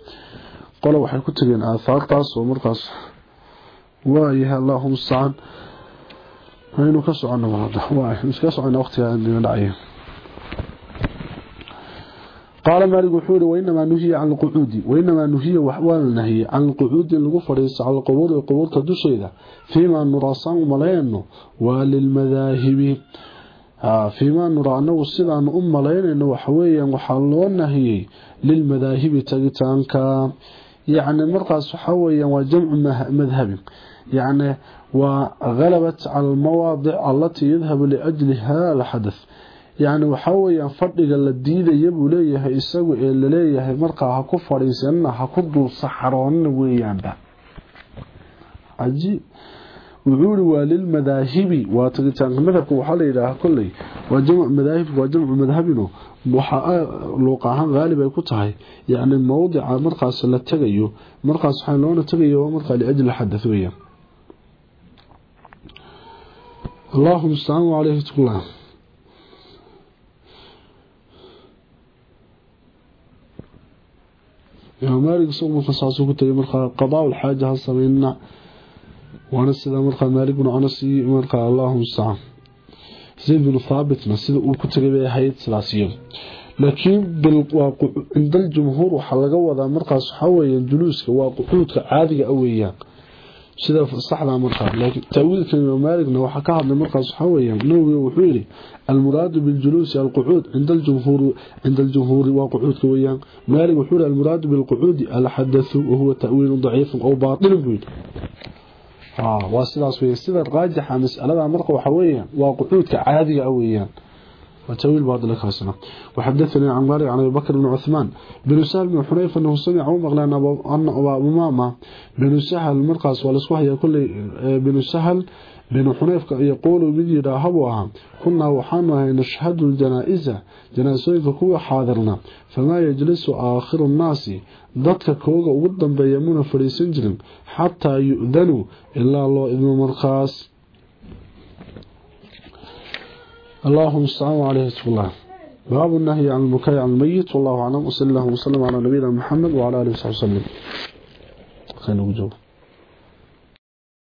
قالوا وحي كنت جين آثار تاس ومرقى وإيها اللهم الصعان aynu ka socono iska socona waqtiga dhacay قال مالك وحوري وإنما نهي عن القعود. وإنما نهي وحوال النهي عن القعود اللي فريس على القبور والقبور تدشيدة فيما نرى صام مليانه وللمذاهب فيما نرى أنه السلع أن أم مليانه وحويا وحلو النهي للمذاهب تغتانك يعني مرقص حويا وجمع مذهب. يعني وغلبت على المواضع التي يذهب لأجلها الحدث يعني وحاويا فردق الديدة يبو ليها إساقو إلا ليها مرقى هكو فريسان هكو صحران ويان با عجيب وعول وللمذاهب واتقتان مذهبك وحال إله كله وجمع مذاهب وجمع مذهبنا luuqahaan haalib ay ku tahay yacni mowdica markaas la tegayo markaas waxaa loona tegayo waa markaa liajli xadath weeyaan اللهم استعان عليه تقول يا مالك سوق مخصص كنت مرخى قضاء الحاجة هالصمينا وانا السيدة مرخى مالك بن عنسي مرخى اللهم استعان زيد بن ثابت نسيد وكنت قبيل حيث ثلاثية لكن بالواقع عند الجمهور وحلقة وذا مرخى صحويا جلوسك وقعودك عادية أويا sida في marka لا tawiilka لكن تأويل noo waxa ka hadlay marka saxawaya nawi wuxuu yiri المراد بالجلوس القعود عند الجمهور عند الجمهور وقعود كويان مالك وحول المراد بالقعود الحدث وهو تأويل ضعيف أو باطل بيد ها واسلاس ويستدر راجح مسألة مرقة وحويا وقعود كعادي أويان وتأويل بعض الأكاسنة وحدثني عن مالك عن أبي بكر بن عثمان بن سهل بن حنيف أنه سمع ومغلى أن أبا أمامة بن سهل المرقص والأسوح يقول بن سهل بن حنيف يقول بدي راهبها كنا وحانها نشهد الجنائزة جنائزة كوة حاضرنا فما يجلس آخر الناس ضدك كوغا وقدم بيمون فريسنجل حتى يؤذنوا إلا الله إذن مرقص اللهم استعان عليه الله باب النهي عن البكاء عن الميت. والله أعلم. وصلى الله وسلم على نبينا محمد وعلى آله وصحبه وسلم. خير وجوه.